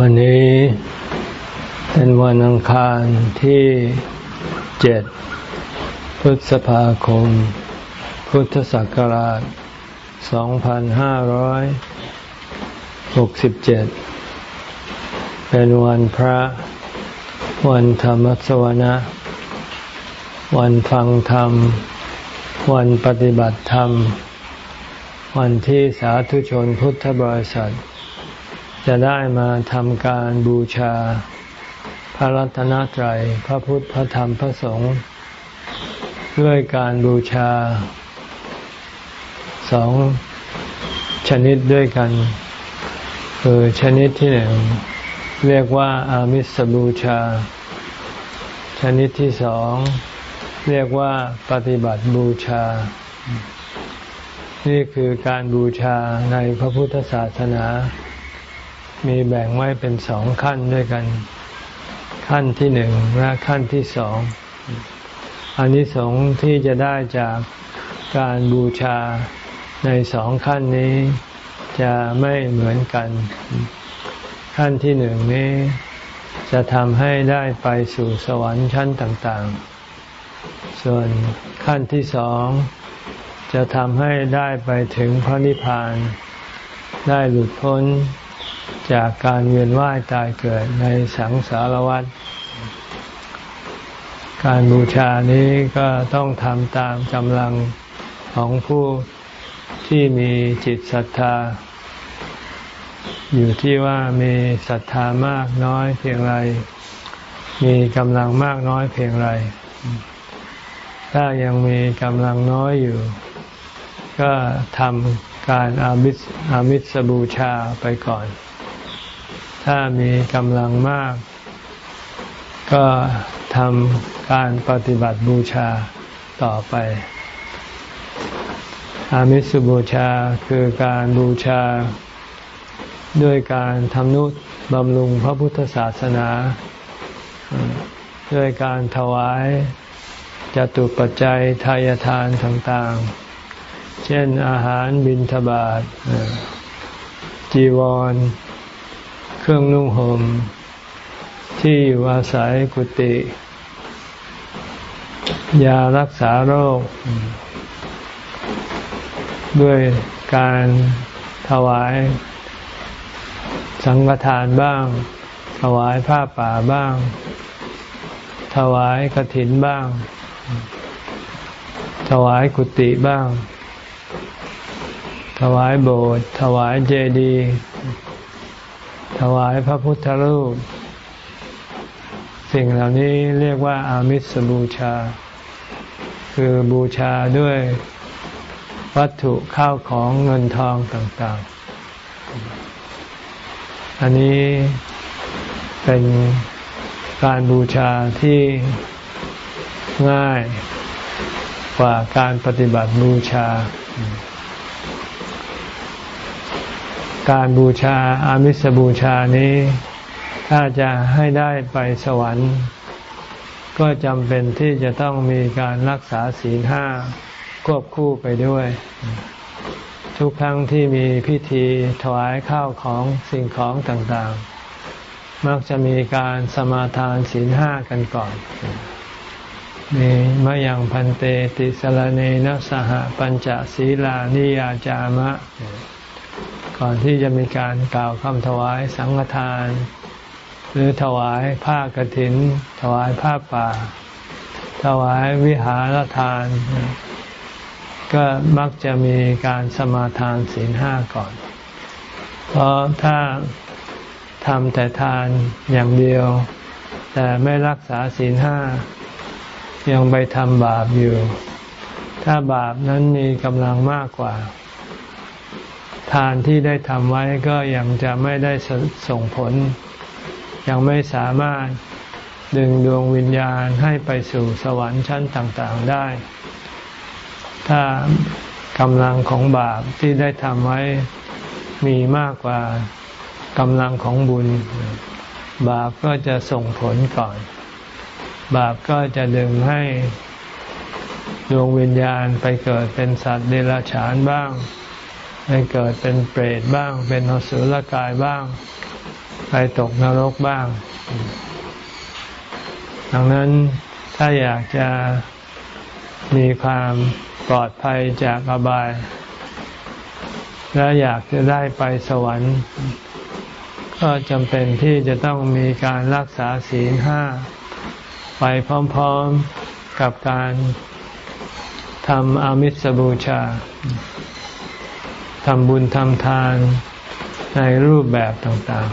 วันนี้เป็นวันอังคารที่เจ็ดพฤษภาคม พุทธศักราช 2567 เป็นวันพระ วันธรรมสวนะ วันฟังธรรม วันปฏิบัติธรรม วันที่สาธุชนพุทธบริษัท จะได้มาทำการบูชา พระรัตนตรัยพระพุทธพระธรรมพระสงฆ์ด้วยการบูชาสองชนิดด้วยกัน คือชนิดที่หนึ่งเรียกว่าอามิสบูชา ชนิดที่สองเรียกว่าปฏิบัติบูชา นี่คือการบูชาในพระพุทธศาสนา มีแบ่งไว้เป็นสองขั้นด้วยกัน ขั้นที่หนึ่งและขั้นที่สองอันนี้สงที่จะได้จากการบูชาในสองขั้นนี้จะไม่เหมือนกัน ขั้นที่หนึ่งนี้จะทำให้ได้ไปสู่สวรรค์ชั้นต่างๆ ส่วนขั้นที่สองจะทำให้ได้ไปถึงพระนิพพาน ได้หลุดพ้น จากการเวียนว่ายตายเกิดในสังสารวัฏการบูชานี้ก็ต้องทำตามกำลังของผู้ที่มีจิตศรัทธา อยู่ที่ว่ามีศรัทธามากน้อยเพียงไร มีกำลังมากน้อยเพียงไร ถ้ายังมีกำลังน้อยอยู่ ก็ทำการอามิสอามิสบูชาไปก่อน ถ้ามีกำลังมาก ก็ทำการปฏิบัติบูชาต่อไป อามิสบูชาคือการบูชา ด้วยการทำนุบำรุงพระพุทธศาสนา ด้วยการถวายจตุปัจจัยทายทานต่างๆ เช่นอาหารบิณฑบาตจีวร เครื่องนุ่งห่มที่อยู่อาศัยกุฏิยารักษาโรค ด้วยการถวายสังฆทานบ้าง ถวายผ้าป่าบ้าง ถวายกระถินบ้าง ถวายกุฏิบ้าง ถวายโบสถ์ถวายเจดีย์ วายพระพุทธรูป สิ่งเหล่านี้เรียกว่าอามิสบูชา คือบูชาด้วยวัตถุข้าวของเงินทองต่างๆ อันนี้เป็นการบูชาที่ง่ายกว่าการปฏิบัติบูชา การบูชาอามิสบูชานี้ ถ้าจะให้ได้ไปสวรรค์ ก็จำเป็นที่จะต้องมีการรักษาศีลห้าควบคู่ไปด้วย ทุกครั้งที่มีพิธีถวายข้าวของสิ่งของต่างๆ มักจะมีการสมาทานศีลห้ากันก่อนมีมะยังพันเตติสลเนนะสหปัญจศีลานิยาจามะ ก่อนที่จะมีการกล่าวคำถวายสังฆทาน หรือถวายผ้ากรถิน ถวายผ้าป่า ถวายวิหารทาน ก็มักจะมีการสมาทานศีลห้าก่อน เพราะถ้าทำแต่ทานอย่างเดียว แต่ไม่รักษาศีลห้า ยังไปทำบาปอยู่ ถ้าบาปนั้นมีกำลังมากกว่า ทานที่ได้ทำไว้ก็ยังจะไม่ได้ส่งผล ยังไม่สามารถดึงดวงวิญญาณให้ไปสู่สวรรค์ชั้นต่างๆได้ ถ้ากำลังของบาปที่ได้ทำไว้มีมากกว่ากำลังของบุญ บาปก็จะส่งผลก่อน บาปก็จะดึงให้ดวงวิญญาณไปเกิดเป็นสัตว์เดรัจฉานบ้าง ให้เกิดเป็นเปรตบ้าง เป็นอสุรกายบ้าง ไปตกนรกบ้าง ดังนั้นถ้าอยากจะมีความปลอดภัยจากอบาย และอยากจะได้ไปสวรรค์ ก็จำเป็นที่จะต้องมีการรักษาศีลห้า ไปพร้อมๆกับการทำอามิสบูชา ทำบุญทำทานในรูปแบบต่าง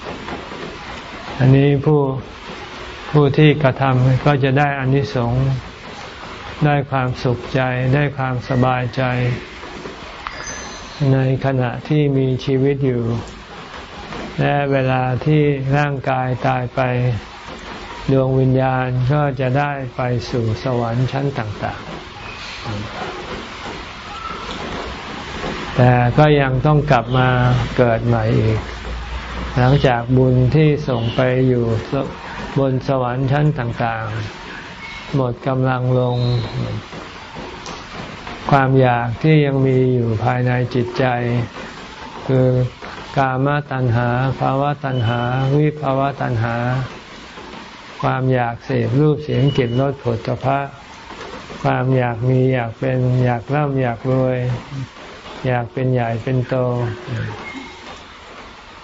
ๆ อันนี้ผู้ผู้ที่กระทำก็จะได้อานิสงส์ได้ความสุขใจได้ความสบายใจ ในขณะที่มีชีวิตอยู่ และเวลาที่ร่างกายตายไปดวงวิญญาณก็จะได้ไปสู่สวรรค์ชั้นต่าง ๆ แต่ก็ยังต้องกลับมาเกิดใหม่อีก หลังจากบุญที่ส่งไปอยู่บนสวรรค์ชั้นต่างๆ หมดกำลังลง ความอยากที่ยังมีอยู่ภายในจิตใจ คือกามตัณหาภาวะตัณหา วิภาวะตัณหา ความอยากเสพรูปเสียงกลิ่นรสผลพระความอยากมีอยากเป็นอยากร่ำอยากรวย อยากเป็นใหญ่เป็นโต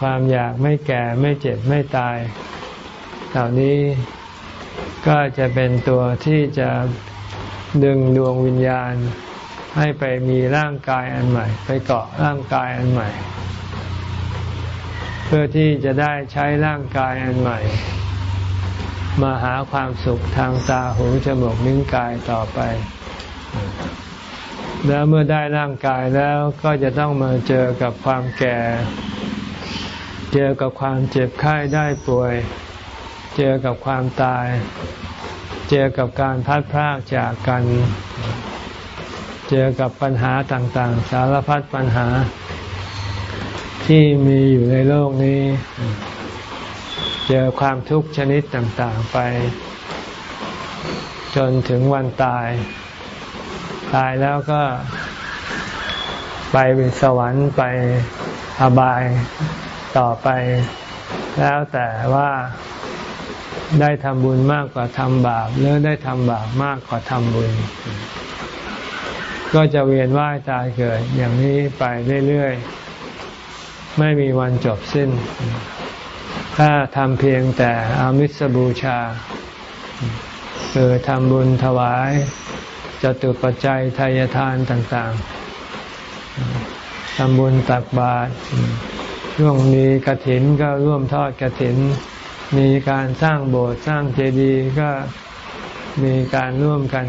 ความอยากไม่แก่ไม่เจ็บไม่ตาย เหล่านี้ก็จะเป็นตัวที่จะดึงดวงวิญญาณ ให้ไปมีร่างกายอันใหม่ ไปเกาะร่างกายอันใหม่ เพื่อที่จะได้ใช้ร่างกายอันใหม่ มาหาความสุขทางตาหูจมูกนิ้วกายต่อไป แล้วเมื่อได้ร่างกายแล้วก็จะต้องมาเจอกับความแก่ เจอกับความเจ็บไข้ได้ป่วย เจอกับความตาย เจอกับการพัดพรากจากกัน เจอกับปัญหาต่างๆ สารพัดปัญหา ที่มีอยู่ในโลกนี้ เจอความทุกข์ชนิดต่างๆไป จนถึงวันตาย ตายแล้วก็ไปสวรรค์ไปอบายต่อไป แล้วแต่ว่าได้ทำบุญมากกว่าทำบาปหรือได้ทำบาปมากกว่าทำบุญ ก็จะเวียนว่ายตายเกิดอย่างนี้ไปเรื่อยๆ ไม่มีวันจบสิ้น ถ้าทำเพียงแต่อามิสบูชา คือทำบุญถวาย จตุปัจจัยทายทานต่างๆทำบุญตักบาตรช่วงมีกระถินก็ร่วมทอดกระถิน มีการสร้างโบสถ์สร้างเจดีย์ก็มีการร่วมกัน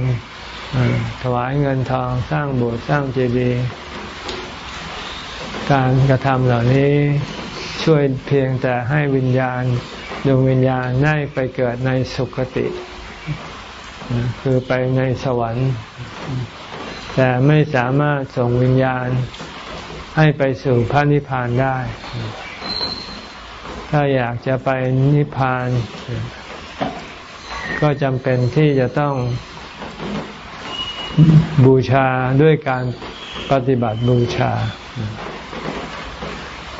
ถวายเงินทองสร้างโบสถ์สร้างเจดีย์การกระทำเหล่านี้ช่วยเพียงแต่ให้วิญญาณดวงวิญญาณได้ไปเกิดในสุคติ คือไปในสวรรค์ แต่ไม่สามารถส่งวิญญาณให้ไปสู่พระนิพพานได้ ถ้าอยากจะไปนิพพาน ก็จำเป็นที่จะต้องบูชาด้วยการปฏิบัติบูชา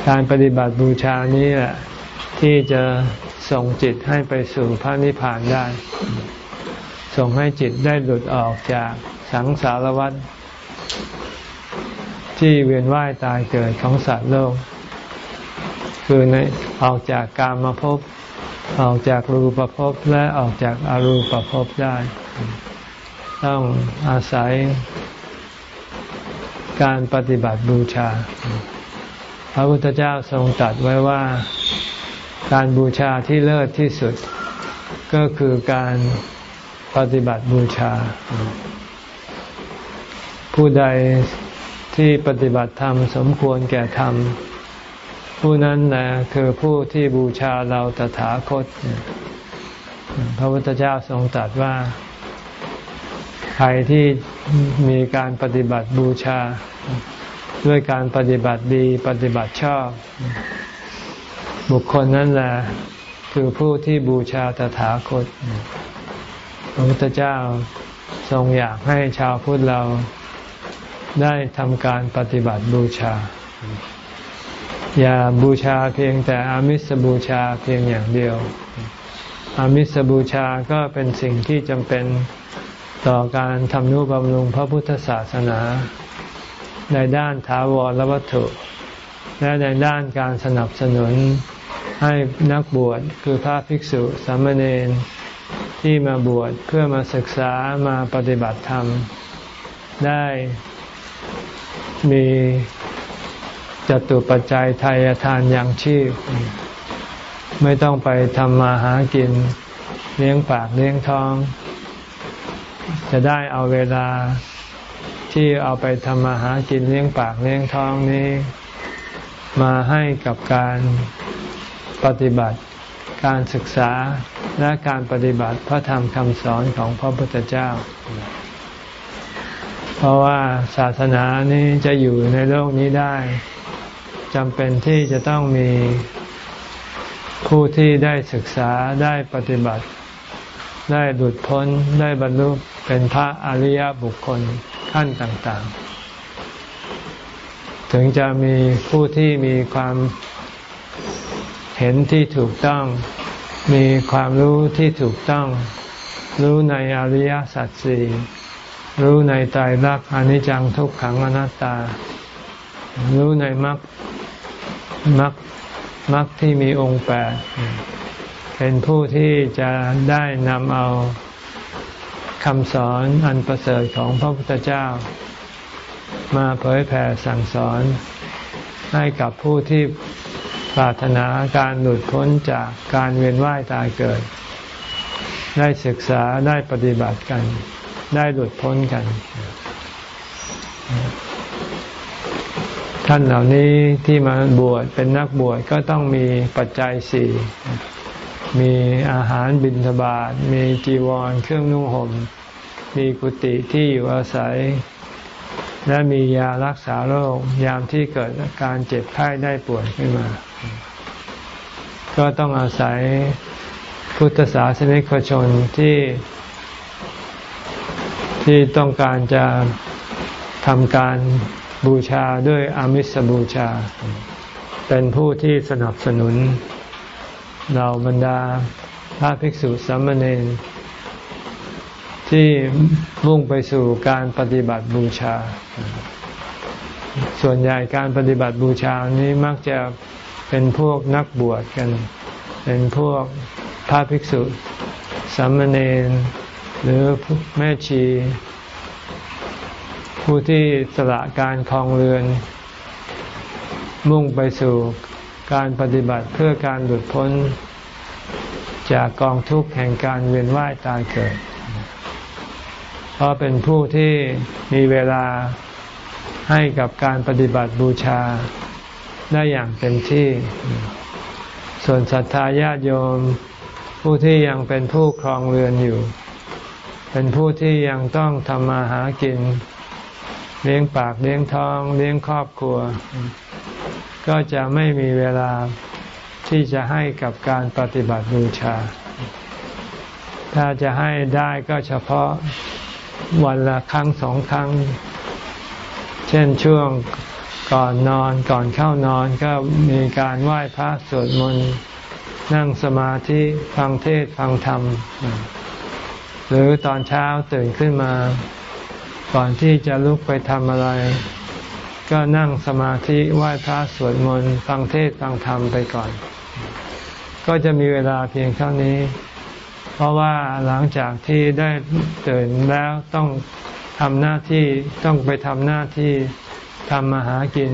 การปฏิบัติบูชานี้แหละที่จะส่งจิตให้ไปสู่พระนิพพานได้ ส่งให้จิตได้หลุดออกจากสังสารวัฏที่เวียนว่ายตายเกิดของสัตว์โลก คือในออกจากกามาภพออกจากรูปภพและออกจากอารูปภพได้ ต้องอาศัยการปฏิบัติบูชา พระพุทธเจ้าทรงตรัสไว้ว่าการบูชาที่เลิศที่สุด ก็คือการ ปฏิบัติบูชา ผู้ใดที่ปฏิบัติธรรมสมควรแก่ธรรม ผู้นั้นนะคือผู้ที่บูชาเราตถาคต พระพุทธเจ้าทรงตรัสว่า ใครที่มีการปฏิบัติบูชา ด้วยการปฏิบัติดีปฏิบัติชอบ บุคคลนั้นแหละคือผู้ที่บูชาตถาคต ระพุทธเจ้าทรงอยากให้ชาวพุทธเราได้ทำการปฏิบัติบูชา อย่าบูชาเพียงแต่อามิสบูชาเพียงอย่างเดียว อามิสบูชาก็เป็นสิ่งที่จำเป็นต่อการทำนุบำรุงพระพุทธศาสนา ในด้านถาวรวัตถุ และในด้านการสนับสนุนให้นักบวชคือพระภิกษุสามเณร ที่มาบวชเพื่อมาศึกษามาปฏิบัติธรรม ได้มีจตุปัจจัยทายทานอย่างชีพ ไม่ต้องไปทำมาหากินเลี้ยงปากเลี้ยงท้อง จะได้เอาเวลาที่เอาไปทำมาหากินเลี้ยงปากเลี้ยงท้องนี้ มาให้กับการปฏิบัติ การศึกษาและการปฏิบัติพระธรรมคำสอนของพระพุทธเจ้า เพราะว่าศาสนานี้จะอยู่ในโลกนี้ได้จำเป็นที่จะต้องมีผู้ที่ได้ศึกษาได้ปฏิบัติ ได้หลุดพ้นได้บรรลุเป็นพระอริยบุคคลขั้นต่าง ๆ ถึงจะมีผู้ที่มีความ เห็นที่ถูกต้อง มีความรู้ที่ถูกต้อง รู้ในอริยสัจสี่รู้ในตายรักอนิจจังทุกขังอนัตตา รู้ในมรรคมรรคมรรคที่มีองค์แปดเป็นผู้ที่จะได้นำเอาคำสอนอันประเสริฐของพระพุทธเจ้า มาเผยแผ่สั่งสอนให้กับผู้ที่ ปรารถนาการหลุดพ้นจากการเวียนว่ายตายเกิด ได้ศึกษาได้ปฏิบัติกัน ได้หลุดพ้นกัน ท่านเหล่านี้ที่มาบวชเป็นนักบวชก็ต้องมีปัจจัยสี่มีอาหารบิณฑบาตมีจีวรเครื่องนุ่งห่ม มีกุฏิที่อยู่อาศัย และมียารักษาโรคยามที่เกิดการเจ็บไข้ได้ป่วยขึ้นมา ก็ต้องอาศัยพุทธศาสนิกชนที่ที่ต้องการจะทำการบูชาด้วยอามิสบูชา เป็นผู้ที่สนับสนุนเราบรรดาพระภิกษุสามเณรที่มุ่งไปสู่การปฏิบัติบูชา ส่วนใหญ่การปฏิบัติบูชานี้มักจะ เป็นพวกนักบวชกัน เป็นพวกพระภิกษุสามเณรหรือแม่ชี ผู้ที่สละการคลองเรือน มุ่งไปสู่การปฏิบัติเพื่อการหลุดพ้น จากกองทุกข์แห่งการเวียนว่ายตายเกิด เพราะเป็นผู้ที่มีเวลาให้กับการปฏิบัติบูชา ได้อย่างเต็มที่ ส่วนศรัทธาญาติโยม ผู้ที่ยังเป็นผู้ครองเรือนอยู่ เป็นผู้ที่ยังต้องทำมาหากิน เลี้ยงปากเลี้ยงท้อง เลี้ยงครอบครัว ก็จะไม่มีเวลาที่จะให้กับการปฏิบัติบูชา ถ้าจะให้ได้ก็เฉพาะวันละครั้งสองครั้ง เช่นช่วง ก่อนนอนก่อนเข้านอนก็มีการไหว้พระสวดมนต์นั่งสมาธิฟังเทศฟังธรรม หรือตอนเช้าตื่นขึ้นมา ก่อนที่จะลุกไปทำอะไร ก็นั่งสมาธิไหว้พระสวดมนต์ฟังเทศฟังธรรมไปก่อน ก็จะมีเวลาเพียงเท่านี้ เพราะว่าหลังจากที่ได้ตื่นแล้วต้องทำหน้าที่ต้องไปทำหน้าที่ ทำมาหากิน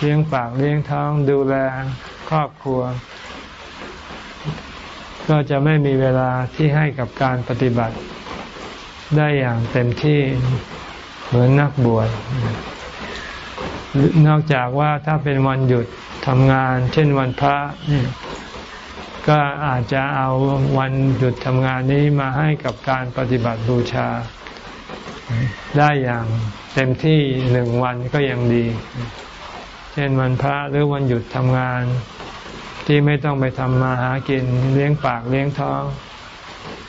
เลี้ยงปากเลี้ยงท้องดูแลครอบครัว ก็จะไม่มีเวลาที่ให้กับการปฏิบัติ ได้อย่างเต็มที่เหมือนนักบวชนอกจากว่าถ้าเป็นวันหยุดทำงาน เช่นวันพระก็อาจจะเอาวันหยุดทำงานนี้มาให้กับการปฏิบัติบูชา ได้อย่างเต็มที่หนึ่งวันก็ยังดี เช่นวันพระหรือวันหยุดทำงาน ที่ไม่ต้องไปทำมาหากินเลี้ยงปากเลี้ยงท้อง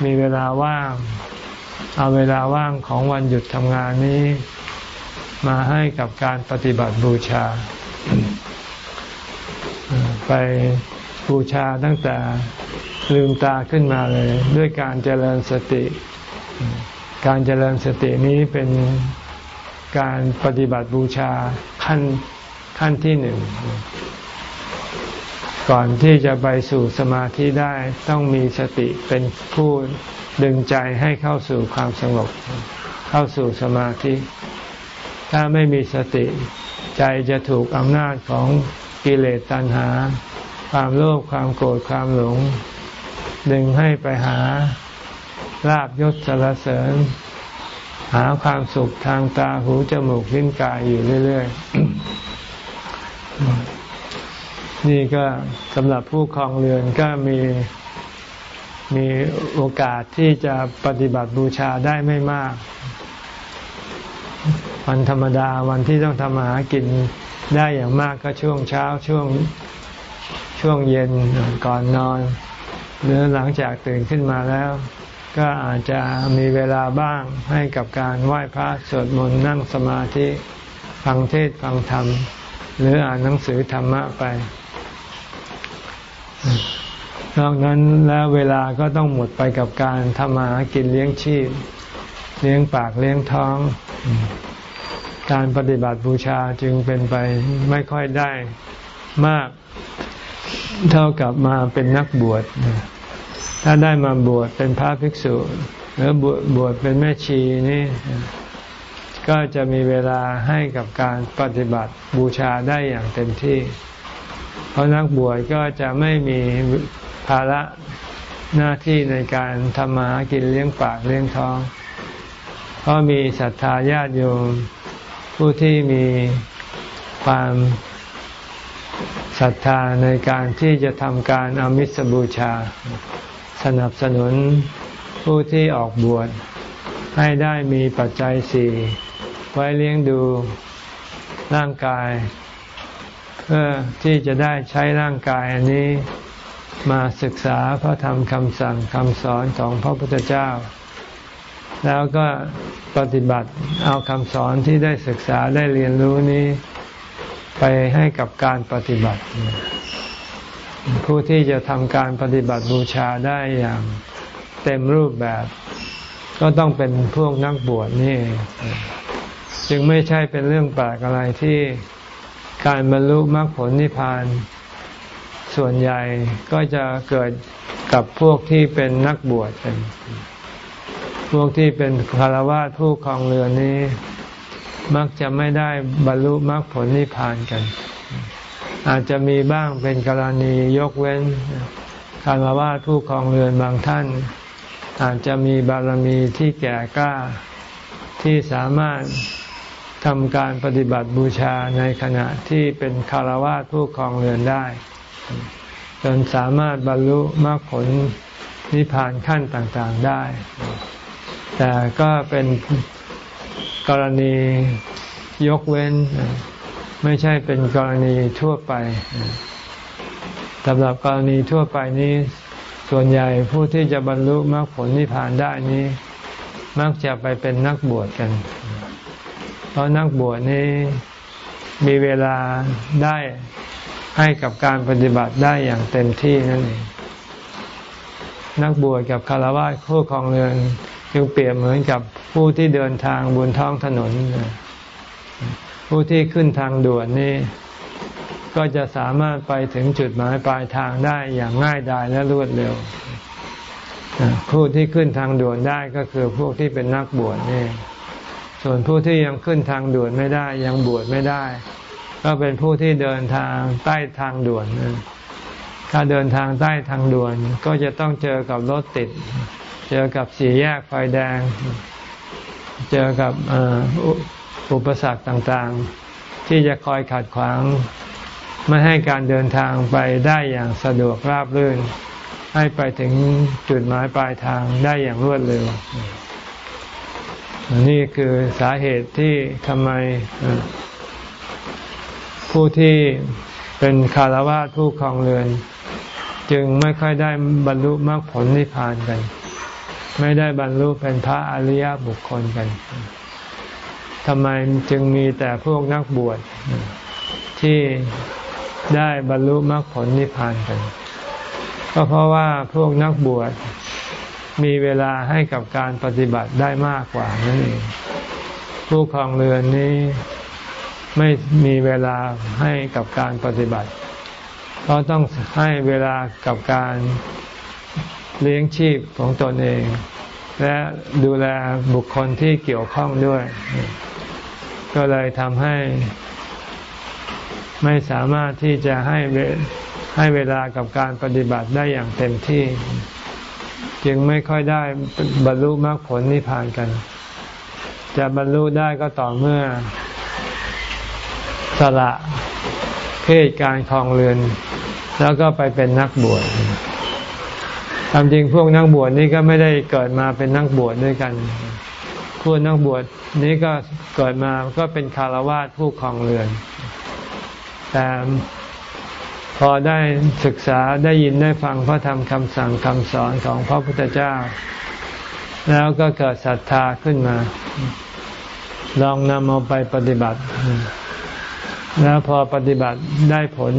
มีเวลาว่าง เอาเวลาว่างของวันหยุดทำงานนี้ มาให้กับการปฏิบัติบูชา ไปบูชาตั้งแต่ลืมตาขึ้นมาเลย ด้วยการเจริญสติ การเจริญสตินี้เป็นการปฏิบัติบูชาขั้นขั้นที่หนึ่ง ก่อนที่จะไปสู่สมาธิได้ต้องมีสติเป็นผู้ดึงใจให้เข้าสู่ความสงบ เข้าสู่สมาธิ ถ้าไม่มีสติ ใจจะถูกอำนาจของกิเลสตัณหา ความโลภความโกรธความหลง ดึงให้ไปหา ลาบยศสารเสริญ หาความสุขทางตาหูจมูกลิ้นกายอยู่เรื่อย ๆ นี่ก็สำหรับผู้ครองเรือนก็มีมีโอกาสที่จะปฏิบัติบูชาได้ไม่มาก วันธรรมดาวันที่ต้องทำมาหากินได้อย่างมากก็ช่วงเช้าช่วงช่วงเย็นก่อนนอน หรือหลังจากตื่นขึ้นมาแล้ว ก็อาจจะมีเวลาบ้างให้กับการไหว้พระสวดมนต์นั่งสมาธิฟังเทศฟังธรรม หรืออ่านหนังสือธรรมะไป นอกนั้นแล้วเวลาก็ต้องหมดไปกับการทำมาหากินเลี้ยงชีพ เลี้ยงปากเลี้ยงท้อง การปฏิบัติบูชาจึงเป็นไปไม่ค่อยได้มากเท่ากับมาเป็นนักบวช ถ้าได้มาบวชเป็นพระภิกษุ หรือบวชบวชเป็นแม่ชีนี่ ก็จะมีเวลาให้กับการปฏิบัติบูชาได้อย่างเต็มที่ เพราะนักบวชก็จะไม่มีภาระหน้าที่ในการทำมาหากินเลี้ยงปากเลี้ยงท้อง เพราะมีศรัทธาญาติโยมผู้ที่มีความศรัทธาในการที่จะทำการอามิสบูชา สนับสนุนผู้ที่ออกบวชให้ได้มีปัจจัยสี่ไว้เลี้ยงดูร่างกาย เพื่อที่จะได้ใช้ร่างกายอันนี้มาศึกษาพระธรรมคำสั่งคำสอนของพระพุทธเจ้า แล้วก็ปฏิบัติเอาคำสอนที่ได้ศึกษาได้เรียนรู้นี้ ไปให้กับการปฏิบัติ ผู้ที่จะทำการปฏิบัติบูชาได้อย่างเต็มรูปแบบ ก็ต้องเป็นพวกนักบวชนี่ จึงไม่ใช่เป็นเรื่องแปลกอะไรที่การบรรลุมรรคผลนิพพาน ส่วนใหญ่ก็จะเกิดกับพวกที่เป็นนักบวชเป็น พวกที่เป็นคารวะผู้ครองเรือนนี้ มักจะไม่ได้บรรลุมรรคผลนิพพานกัน อาจจะมีบ้างเป็นกรณียกเว้นคารวะผู้ครองเรือนบางท่าน อาจจะมีบารมีที่แก่กล้าที่สามารถทำการปฏิบัติบูชาในขณะที่เป็นคารวะผู้ครองเรือนได้ จนสามารถบรรลุมรรคผลนิพพานขั้นต่างๆได้ แต่ก็เป็นกรณียกเว้น ไม่ใช่เป็นกรณีทั่วไปสำหรับกรณีทั่วไปนี้ ส่วนใหญ่ผู้ที่จะบรรลุมรรคผลนิพพานได้นี้ มักจะไปเป็นนักบวชกัน เพราะนักบวชนี้มีเวลาได้ให้กับการปฏิบัติได้อย่างเต็มที่นั่นเอง นักบวชกับคารวะผู้ครองเรือนจึงเปรียบเหมือนกับผู้ที่เดินทางบนท้องถนน ผู้ที่ขึ้นทางด่วนนี่ก็จะสามารถไปถึงจุดหมายปลายทางได้อย่างง่ายดายและรวดเร็ว ผู้ที่ขึ้นทางด่วนได้ก็คือพวกที่เป็นนักบวชนี่ ส่วนผู้ที่ยังขึ้นทางด่วนไม่ได้ ยังบวชไม่ได้ ก็เป็นผู้ที่เดินทางใต้ทางด่วนถ้าเดินทางใต้ทางด่วน ก็จะต้องเจอกับรถติด เจอกับสี่แยกไฟแดง เจอกับ อุปสรรคต่างๆ ที่จะคอยขัดขวาง ไม่ให้การเดินทางไปได้อย่างสะดวกราบรื่น ให้ไปถึงจุดหมายปลายทางได้อย่างรวดเร็ว นี่คือสาเหตุที่ทำไมผู้ที่เป็นคารวะผู้ครองเรือน จึงไม่ค่อยได้บรรลุมรรคผลนิพพานกัน ไม่ได้บรรลุเป็นพระอริยบุคคลกัน ทำไมจึงมีแต่พวกนักบวชที่ได้บรรลุมรรคผลนิพพานกัน ก็เพราะว่าพวกนักบวชมีเวลาให้กับการปฏิบัติได้มากกว่านั่นเองผู้ครองเรือนนี้ไม่มีเวลาให้กับการปฏิบัติ เพราะต้องให้เวลากับการเลี้ยงชีพของตนเอง และดูแลบุคคลที่เกี่ยวข้องด้วย ก็เลยทำให้ ไม่สามารถที่จะให้ให้เวลากับการปฏิบัติได้อย่างเต็มที่ จึงไม่ค่อยได้บรรลุมรรคผลนิพพานกัน จะบรรลุได้ก็ต่อเมื่อ สละเพศการคลองเรือน แล้วก็ไปเป็นนักบวชตามจริงพวกนักบวชนี้ก็ไม่ได้เกิดมาเป็นนักบวชด้วยกัน พวกนักบวชนี้ก็เกิดมาก็เป็นคารวะผู้คลองเรือน แต่พอได้ศึกษาได้ยินได้ฟังพระธรรมคำสั่งคำสอนของพระพุทธเจ้า แล้วก็เกิดศรัทธาขึ้นมา ลองนำเอาไปปฏิบัติ แล้วพอปฏิบัติได้ผล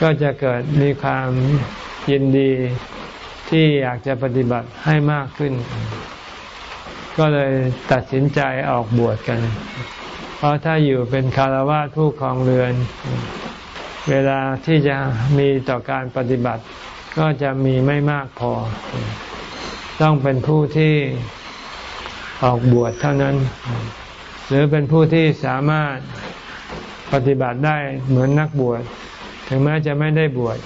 ก็จะเกิดมีความยินดีที่อยากจะปฏิบัติให้มากขึ้น ก็เลยตัดสินใจออกบวชกัน เพราะถ้าอยู่เป็นคารวะผู้ครองเรือน เวลาที่จะมีต่อการปฏิบัติ ก็จะมีไม่มากพอ ต้องเป็นผู้ที่ออกบวชเท่านั้น หรือเป็นผู้ที่สามารถปฏิบัติได้เหมือนนักบวช ถึงแม้จะไม่ได้บวช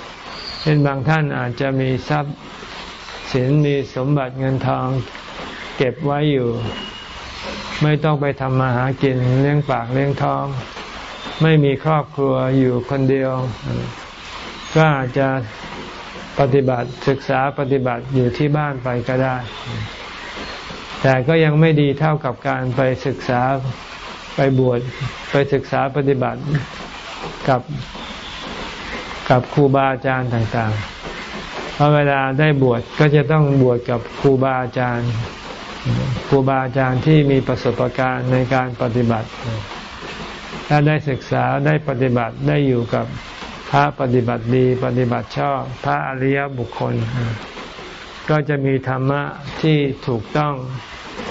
เช่นบางท่านอาจจะมีทรัพย์สินมีสมบัติเงินทอง เก็บไว้อยู่ ไม่ต้องไปทำมาหากินเลี้ยงปากเลี้ยงท้อง ไม่มีครอบครัวอยู่คนเดียว ก็อาจจะปฏิบัติศึกษาปฏิบัติอยู่ที่บ้านไปก็ได้ แต่ก็ยังไม่ดีเท่ากับการไปศึกษาไปบวชไปศึกษาปฏิบัติกับกับครูบาอาจารย์ต่างๆ เพราะเวลาได้บวชก็จะต้องบวชกับครูบาอาจารย์ ครูบาอาจารย์ที่มีประสบการณ์ในการปฏิบัติ ถ้าได้ศึกษาได้ปฏิบัติได้อยู่กับพระปฏิบัติดีปฏิบัติชอบพระอริยบุคคล ก็จะมีธรรมะที่ถูกต้อง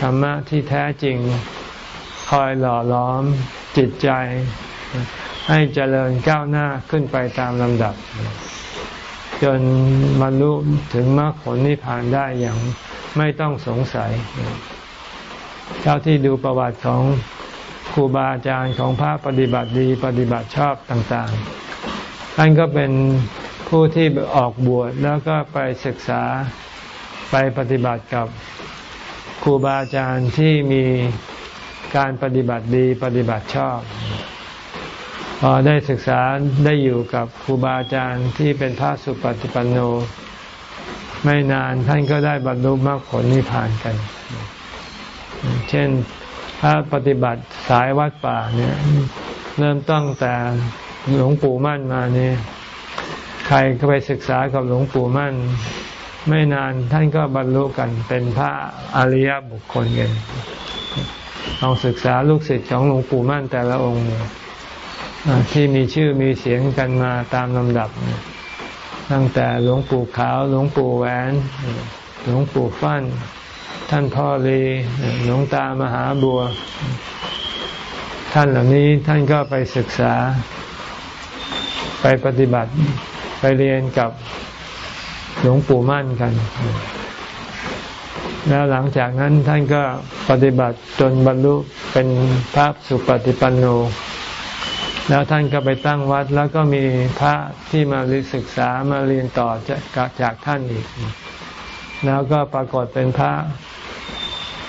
ธรรมะที่แท้จริงคอยหล่อล้อมจิตใจ ให้เจริญก้าวหน้าขึ้นไปตามลำดับ จนบรรลุถึงมรรคผลนิพพานได้อย่าง ไม่ต้องสงสัย เท่าที่ดูประวัติของครูบาอาจารย์ของพระปฏิบัติดีปฏิบัติชอบต่างๆ ท่านก็เป็นผู้ที่ออกบวชแล้วก็ไปศึกษาไปปฏิบัติกับครูบาอาจารย์ที่มีการปฏิบัติดีปฏิบัติชอบพอได้ศึกษาได้อยู่กับครูบาอาจารย์ที่เป็นพระสุปฏิปันโน ไม่นานท่านก็ได้บรรลุมรรคผลนิพพานกัน เช่นพระปฏิบัติสายวัดป่าเนี่ย เริ่มตั้งแต่หลวงปู่มั่นมาเนี่ยใครก็ไปศึกษากับหลวงปู่มั่น ไม่นานท่านก็บรรลุกันเป็นพระอริยบุคคลกันลองศึกษาลูกศิษย์ของหลวงปู่มั่นแต่ละองค์ที่มีชื่อมีเสียงกันมาตามลำดับ ตั้งแต่หลวงปู่ขาวหลวงปู่แหวนหลวงปู่ฟั่นท่านพ่อเลีหลวงตามหาบัว ท่านเหล่านี้ท่านก็ไปศึกษา ไปปฏิบัติไปเรียนกับหลวงปู่มั่นกัน แล้วหลังจากนั้นท่านก็ปฏิบัติจนบรรลุเป็นพระสุปฏิปันโน แล้วท่านก็ไปตั้งวัดแล้วก็มีพระที่มาเรียนศึกษามาเรียนต่อจากจากท่านอีก แล้วก็ปรากฏเป็นพระ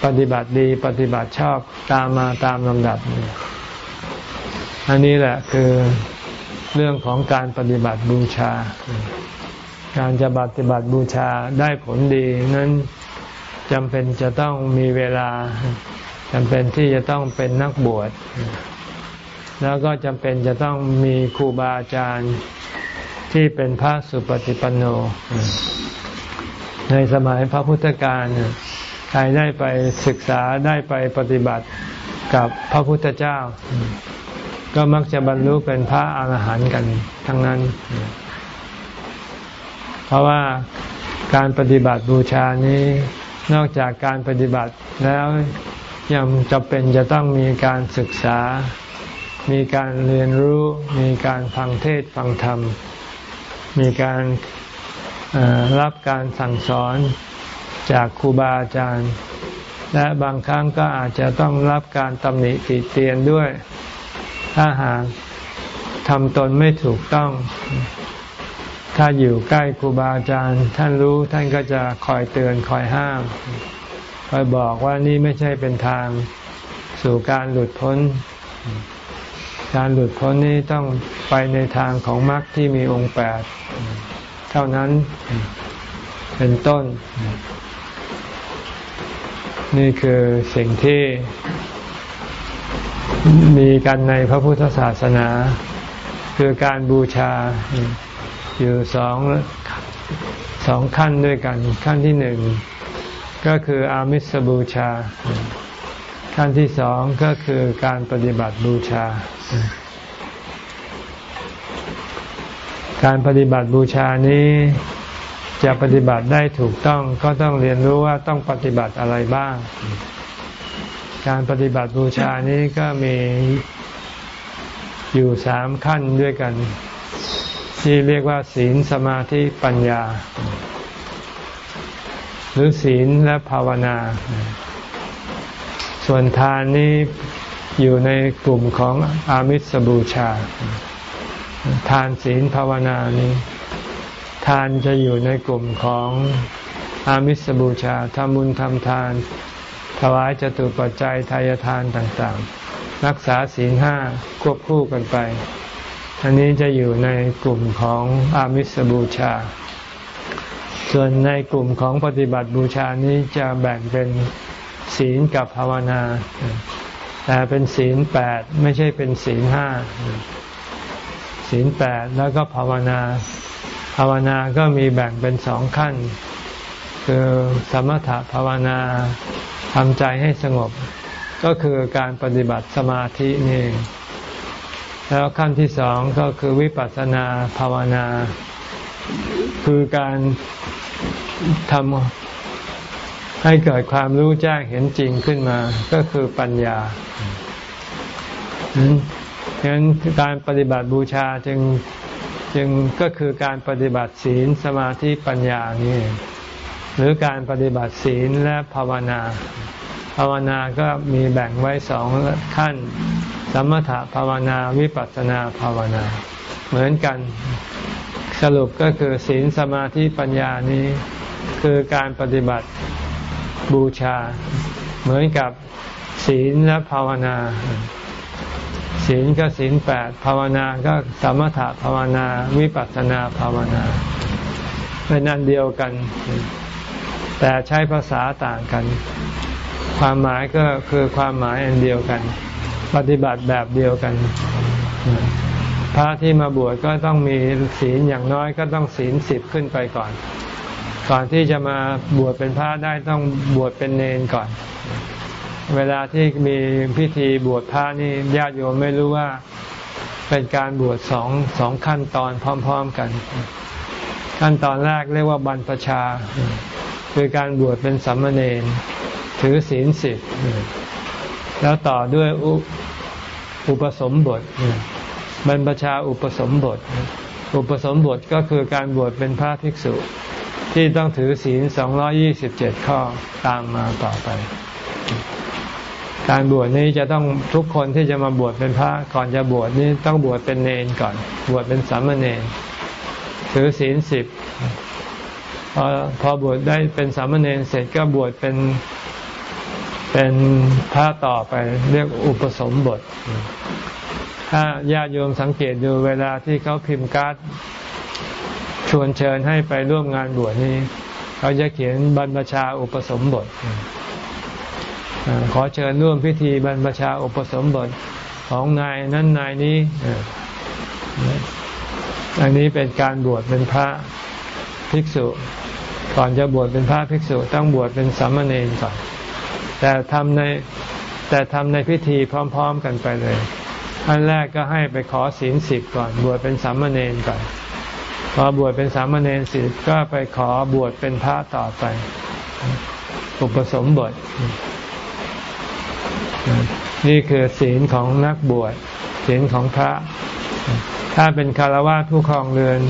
ปฏิบัติดีปฏิบัติชอบตามมาตามลำดับ อันนี้แหละคือเรื่องของการปฏิบัติบูชา การจะปฏิบัติบูชาได้ผลดีนั้นจำเป็นจะต้องมีเวลาจำเป็นที่จะต้องเป็นนักบวช แล้วก็จำเป็นจะต้องมีครูบาอาจารย์ที่เป็นพระสุปฏิปันโน ในสมัยพระพุทธการใครได้ไปศึกษาได้ไปปฏิบัติกับพระพุทธเจ้า ก็มักจะบรรลุเป็นพระอาหารหันต์กันทั้งนั้น เพราะว่าการปฏิบัติบูชานี้นอกจากการปฏิบัติแล้วยังจำเป็นจะต้องมีการศึกษา มีการเรียนรู้ มีการฟังเทศฟังธรรม มีการรับการสั่งสอนจากครูบาอาจารย์ และบางครั้งก็อาจจะต้องรับการตำหนิติเตียนด้วย ถ้าหากทำตนไม่ถูกต้อง ถ้าอยู่ใกล้ครูบาอาจารย์ ท่านรู้ท่านก็จะคอยเตือนคอยห้าม คอยบอกว่านี่ไม่ใช่เป็นทางสู่การหลุดพ้น การหลุดพ้นนี้ต้องไปในทางของมรรคที่มีองค์แปดเท่านั้นเป็นต้น นี่คือสิ่งที่มีกันในพระพุทธศาสนา คือการบูชาอยู่สองสองขั้นด้วยกัน ขั้นที่หนึ่ง ก็คืออามิสบูชา ขั้นที่สองก็คือการปฏิบัติบูชา การปฏิบัติบูชานี้จะปฏิบัติได้ถูกต้องก็ต้องเรียนรู้ว่าต้องปฏิบัติอะไรบ้าง การปฏิบัติบูชานี้ก็มีอยู่สามขั้นด้วยกัน ที่เรียกว่าศีลสมาธิปัญญา หรือศีลและภาวนา ส่วนทานนี้อยู่ในกลุ่มของอามิสบูชา ทานศีลภาวนานี้ ทานจะอยู่ในกลุ่มของอามิสบูชาทำบุญทำทาน ถวายจตุปัจจัยทายทานต่างๆ รักษาศีลห้าควบคู่กันไป อันนี้จะอยู่ในกลุ่มของอามิสบูชา ส่วนในกลุ่มของปฏิบัติบูชานี้จะแบ่งเป็น ศีลกับภาวนา แต่เป็นศีลแปดไม่ใช่เป็นศีลห้าศีลแปดแล้วก็ภาวนา ภาวนาก็มีแบ่งเป็นสองขั้น คือสมถภาวนาทำใจให้สงบ ก็คือการปฏิบัติสมาธินี่แล้วขั้นที่สองก็คือวิปัสสนาภาวนา คือการทำ ให้เกิดความรู้แจ้งเห็นจริงขึ้นมา ก็คือปัญญาดังนั้นการปฏิบัติบูชาจึงจึงก็คือการปฏิบัติศีลสมาธิปัญญานี่หรือการปฏิบัติศีลและภาวนา ภาวนาก็มีแบ่งไว้สองขั้น สมถภาวนาวิปัสสนาภาวนา เหมือนกันสรุปก็คือศีลสมาธิปัญญานี้ คือการปฏิบัติ บูชา เหมือนกับศีลและภาวนา ศีลก็ศีลแปดภาวนาก็สมถะภาวนา วิปัสสนาภาวนาเป็นอันเดียวกัน แต่ใช้ภาษาต่างกัน ความหมายก็คือความหมายอันเดียวกัน ปฏิบัติแบบเดียวกันพระที่มาบวชก็ต้องมีศีลอย่างน้อยก็ต้องศีลสิบขึ้นไปก่อน ก่อนที่จะมาบวชเป็นพระได้ต้องบวชเป็นเนนก่อน เวลาที่มีพิธีบวชพระนี่ญาติโยมไม่รู้ว่าเป็นการบวชสองสองขั้นตอนพร้อม ๆกัน ขั้นตอนแรกเรียกว่าบรรพชา คือการบวชเป็นสัมมเนถือศีลสิบแล้วต่อด้วยอุปสมบทบรรพชาอุปสมบท อุปสมบทก็คือการบวชเป็นพระภิกษุ ที่ต้องถือศีลสองยี่สิบเจ็ดข้อตามมาต่อไป การบวชนี้จะต้องทุกคนที่จะมาบวชเป็นพระก่อนจะบวชนี้ต้องบวชเป็นเนนก่อน บวชเป็นสามเณรถือศีลสิบพอพอบวชได้เป็นสามเณรเสร็จก็บวชเป็นเป็นพระต่อไปเรียกอุปสมบท ถ้าญาติโยมสังเกตดูเวลาที่เขาพิมพ์การ์ด ชวนเชิญให้ไปร่วมงานบวชนี้ เขาจะเขียนบรรพชาอุปสมบท ขอเชิญร่วมพิธีบรรพชาอุปสมบทของนายนั้นนายนี้ อันนี้เป็นการบวชเป็นพระภิกษุ ก่อนจะบวชเป็นพระภิกษุต้องบวชเป็นสามเณรก่อน แต่ทำในแต่ทำในพิธีพร้อม ๆ กันไปเลย อันแรกก็ให้ไปขอศีลสิบก่อน บวชเป็นสามเณรก่อน พอบวชเป็นสามเณรสิบก็ไปขอบวชเป็นพระต่อไป อุปสมบท นี่คือศีลของนักบวชศีลของพระ ถ้าเป็นคารวะผู้ครองเรือน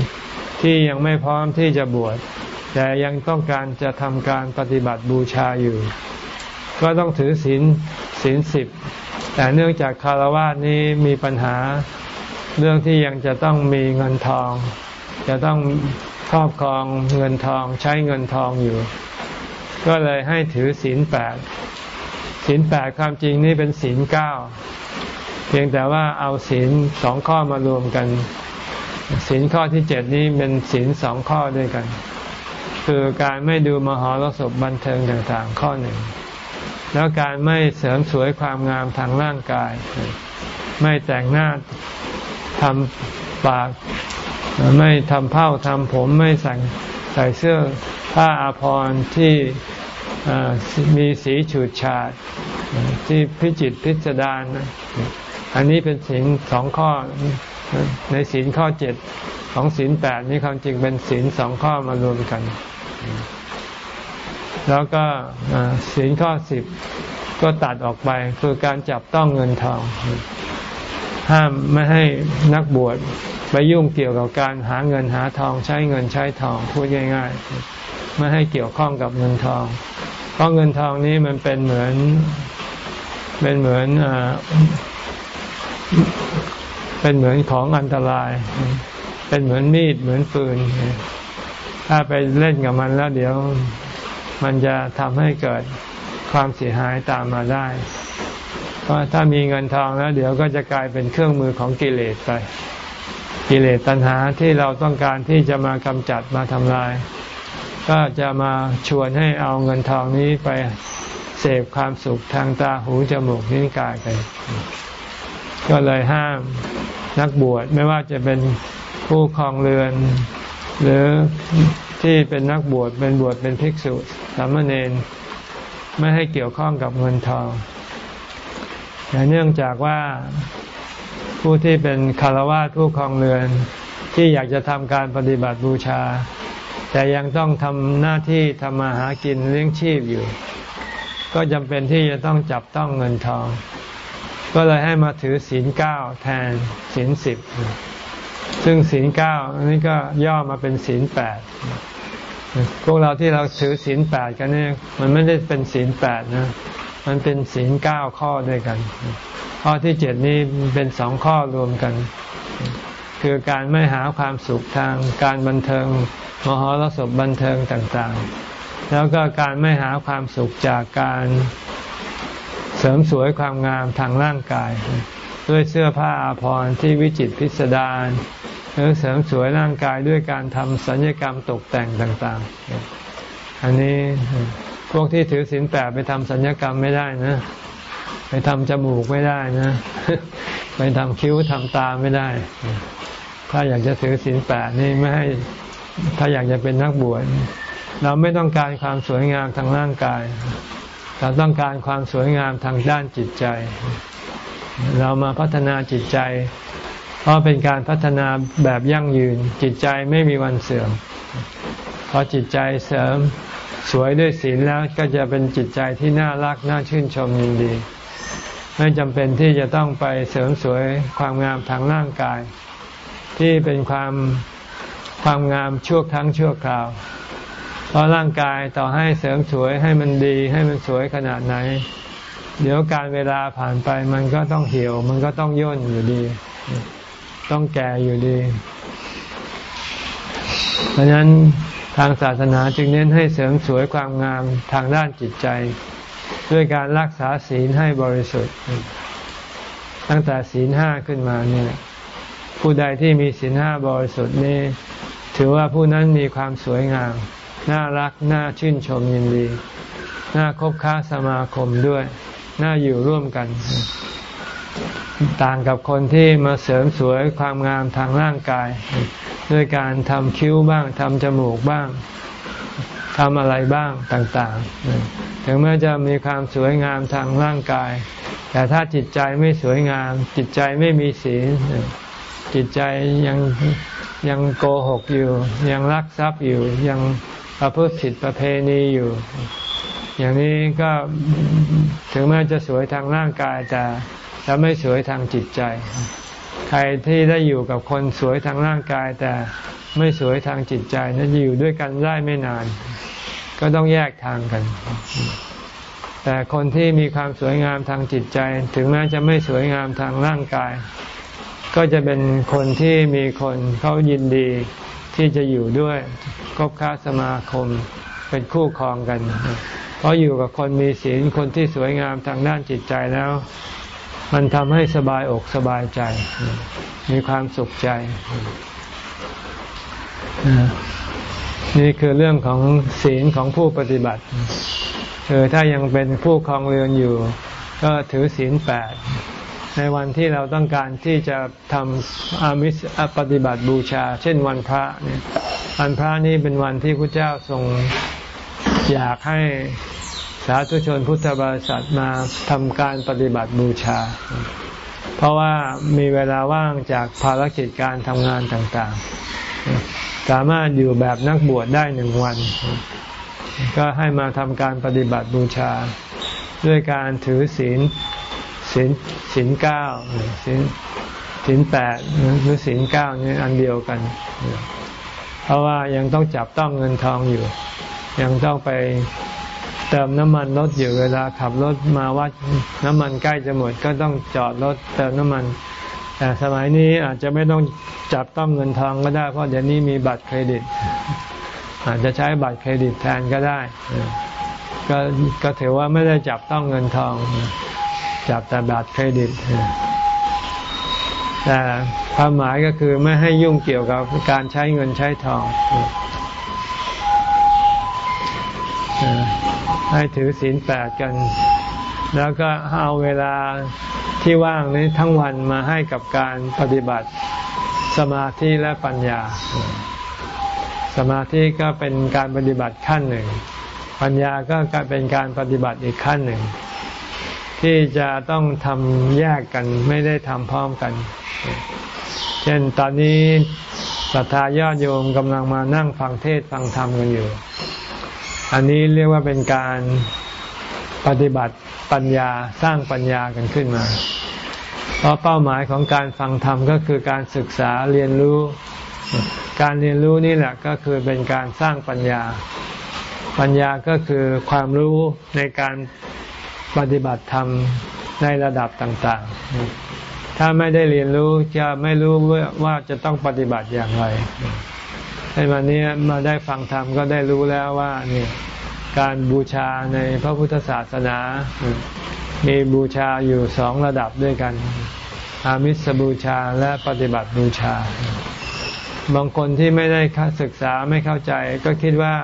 ที่ยังไม่พร้อมที่จะบวชแต่ยังต้องการจะทำการปฏิบัติบูชาอยู่ ก็ต้องถือศีลศีลสิบแต่เนื่องจากคารวะนี้มีปัญหาเรื่องที่ยังจะต้องมีเงินทอง จะต้องครอบครองเงินทองใช้เงินทองอยู่ ก็เลยให้ถือศีลแปดศีลแปดความจริงนี่เป็นศีลเก้าเพียงแต่ว่าเอาศีลสองข้อมารวมกันศีลข้อที่เจ็ดนี้เป็นศีลสองข้อด้วยกัน คือการไม่ดูมหรสพบันเทิงต่างๆ ข้อหนึ่ง แล้วการไม่เสริมสวยความงามทางร่างกาย ไม่แต่งหน้าทำปาก ไม่ทำเผ้าทำผมไม่ใส่ใส่เสื้อผ้าอาภรณ์ที่มีสีฉูดฉาดที่พิจิตพิสดารอันนี้เป็นศีลสองข้อในศีลข้อเจ็ดของศีลแปดนี้ความจริงเป็นศีลสองข้อมารวมกัน แล้วก็ศีลข้อสิบก็ตัดออกไปคือการจับต้องเงินทอง ห้ามไม่ให้นักบวชไปยุ่งเกี่ยวกับการหาเงินหาทองใช้เงินใช้ทองพูดง่ายๆไม่ให้เกี่ยวข้องกับเงินทอง เพราะเงินทองนี้มันเป็นเหมือนเป็นเหมือนอเป็นเหมือนของอันตราย เป็นเหมือนมีดเหมือนปืน ถ้าไปเล่นกับมันแล้วเดี๋ยว มันจะทำให้เกิดความเสียหายตามมาได้ พราะถ้ามีเงินทองแล้ว เดี๋ยวก็จะกลายเป็นเครื่องมือของกิเลสไป กิเลสตัณหาที่เราต้องการที่จะมากำจัดมาทำลาย ก็จะมาชวนให้เอาเงินทองนี้ไปเสพความสุขทางตาหูจมูกนิ้วกายกัน ก็เลยห้ามนักบวชไม่ว่าจะเป็นผู้ครองเรือน หรือที่เป็นนักบวชเป็นบวชเป็นภิกษุสามเณรไม่ให้เกี่ยวข้องกับเงินทอง แต่เนื่องจากว่าผู้ที่เป็นคารวะผู้ครองเรือน ที่อยากจะทำการปฏิบัติบูชา แต่ยังต้องทำหน้าที่ทำมาหากินเลี้ยงชีพอยู่ ก็จำเป็นที่จะต้องจับต้องเงินทอง ก็เลยให้มาถือศีลเก้าแทนศีลสิบซึ่งศีลเก้าอันนี้ก็ย่อมาเป็นศีลแปดพวกเราที่เราถือศีลแปดกันเนี่ยมันไม่ได้เป็นศีลแปดนะมันเป็นศีลเก้าข้อด้วยกัน ข้อที่เจ็ดนี้เป็นสองข้อรวมกัน คือการไม่หาความสุขทางการบันเทิงมหรสพบันเทิงต่างๆ แล้วก็การไม่หาความสุขจากการเสริมสวยความงามทางร่างกาย ด้วยเสื้อผ้าอาภรณ์ที่วิจิตพิสดารหรือเสริมสวยร่างกายด้วยการทำสัญญกรรมตกแต่งต่าง ๆ อันนี้ พวกที่ถือศีลแปดไปทำสัญญกรรมไม่ได้นะ ไปทำจมูกไม่ได้นะ ไปทำคิ้วทำตาไม่ได้ ถ้าอยากจะถือศีลแปดนี่ไม่ให้ ถ้าอยากจะเป็นนักบวชเราไม่ต้องการความสวยงามทางร่างกาย เราต้องการความสวยงามทางด้านจิตใจ เรามาพัฒนาจิตใจ เพราะเป็นการพัฒนาแบบยั่งยืน จิตใจไม่มีวันเสื่อมพอจิตใจเสริม สวยด้วยศีลแล้วก็จะเป็นจิตใจที่น่ารักน่าชื่นชมยินดี ไม่จำเป็นที่จะต้องไปเสริมสวยความงามทางร่างกาย ที่เป็นความความงามชั่วครั้งชั่วคราว เพราะร่างกายต่อให้เสริมสวยให้มันดี ให้มันสวยขนาดไหน เดี๋ยวการเวลาผ่านไปมันก็ต้องเหี่ยว มันก็ต้องย่นอยู่ดี ต้องแก่อยู่ดี เพราะฉะนั้น ทางศาสนาจึงเน้นให้เสริมสวยความงามทางด้านจิตใจ ด้วยการรักษาศีลให้บริสุทธิ์ ตั้งแต่ศีลห้าขึ้นมาเนี่ยผู้ใดที่มีศีลห้าบริสุทธิ์นี่ถือว่าผู้นั้นมีความสวยงาม น่ารัก น่าชื่นชมยินดี น่าคบค้าสมาคมด้วย น่าอยู่ร่วมกัน ต่างกับคนที่มาเสริมสวยความงามทางร่างกาย ด้วยการทำคิ้วบ้างทำจมูกบ้างทำอะไรบ้างต่างๆ ถึงแม้จะมีความสวยงามทางร่างกาย แต่ถ้าจิตใจไม่สวยงาม จิตใจไม่มีศีลจิตใจยังยังโกหกอยู่ ยังรักทรัพย์อยู่ ยังประพฤติผิดประเพณีอยู่ อย่างนี้ก็ถึงแม้จะสวยทางร่างกายแต่จะไม่สวยทางจิตใจ ใครที่ได้อยู่กับคนสวยทางร่างกาย แต่ไม่สวยทางจิตใจนั้นอยู่ด้วยกันได้ไม่นาน ก็ต้องแยกทางกัน แต่คนที่มีความสวยงามทางจิตใจ ถึงแม้จะไม่สวยงามทางร่างกาย ก็จะเป็นคนที่มีคนเขายินดีที่จะอยู่ด้วยคบค้าสมาคมเป็นคู่ครองกัน เพราะอยู่กับคนมีศีลคนที่สวยงามทางด้านจิตใจแล้ว มันทำให้สบายอกสบายใจ มีความสุขใจ นี่คือเรื่องของศีลของผู้ปฏิบัติคือถ้ายังเป็นผู้ครองเรือนอยู่ ก็ถือศีลแปดในวันที่เราต้องการที่จะทำอามิสปฏิบัติบูชา เช่นวันพระเนี่ยวันพระนี้เป็นวันที่พระเจ้าทรงอยากให้าธุชนพุทธบริษัทมาทำการปฏิบัติบูชา เพราะว่ามีเวลาว่างจากภารกิจการทำงานต่างๆ สามารถอยู่แบบนักบวชได้หนึ่งวัน ก็ให้มาทำการปฏิบัติบูชา ด้วยการถือศีลศีลศีลเก้าศีลศีลแปดหรือศีลเก้านี่อันเดียวกัน เพราะว่ายังต้องจับต้องเงินทองอยู่ ยังต้องไป เติมน้ำมันรถอยู่เวลาขับรถมาวัดน้ำมันใกล้จะหมดก็ต้องจอดรถเติมน้ำมัน แต่สมัยนี้อาจจะไม่ต้องจับต้องเงินทองก็ได้ เพราะเดี๋ยวนี้มีบัตรเครดิต อาจจะใช้บัตรเครดิตแทนก็ได้ก็ก็ถือว่าไม่ได้จับต้องเงินทอง จับแต่บัตรเครดิตแต่ความหมายก็คือไม่ให้ยุ่งเกี่ยวกับการใช้เงินใช้ทอง ให้ถือศีลแปดกัน แล้วก็เอาเวลาที่ว่างนี้ทั้งวันมาให้กับการปฏิบัติสมาธิและปัญญา สมาธิก็เป็นการปฏิบัติขั้นหนึ่ง ปัญญาก็เป็นการปฏิบัติอีกขั้นหนึ่ง ที่จะต้องทำแยกกันไม่ได้ทำพร้อมกัน เช่นตอนนี้ศรัทธาญาติโยมกำลังมานั่งฟังเทศฟังธรรมกันอยู่ อันนี้เรียกว่าเป็นการปฏิบัติปัญญาสร้างปัญญากันขึ้นมา เพราะเป้าหมายของการฟังธรรมก็คือการศึกษาเรียนรู้ การเรียนรู้นี่แหละก็คือเป็นการสร้างปัญญา ปัญญาก็คือความรู้ในการปฏิบัติธรรมในระดับต่างๆ ถ้าไม่ได้เรียนรู้จะไม่รู้ว่าจะต้องปฏิบัติอย่างไร ในวันนี้มาได้ฟังธรรมก็ได้รู้แล้วว่านี่การบูชาในพระพุทธศาสนา มีบูชาอยู่สองระดับด้วยกัน อามิสบูชาและปฏิบัติบูชา บางคนที่ไม่ได้ศึกษาไม่เข้าใจ ก็คิดว่า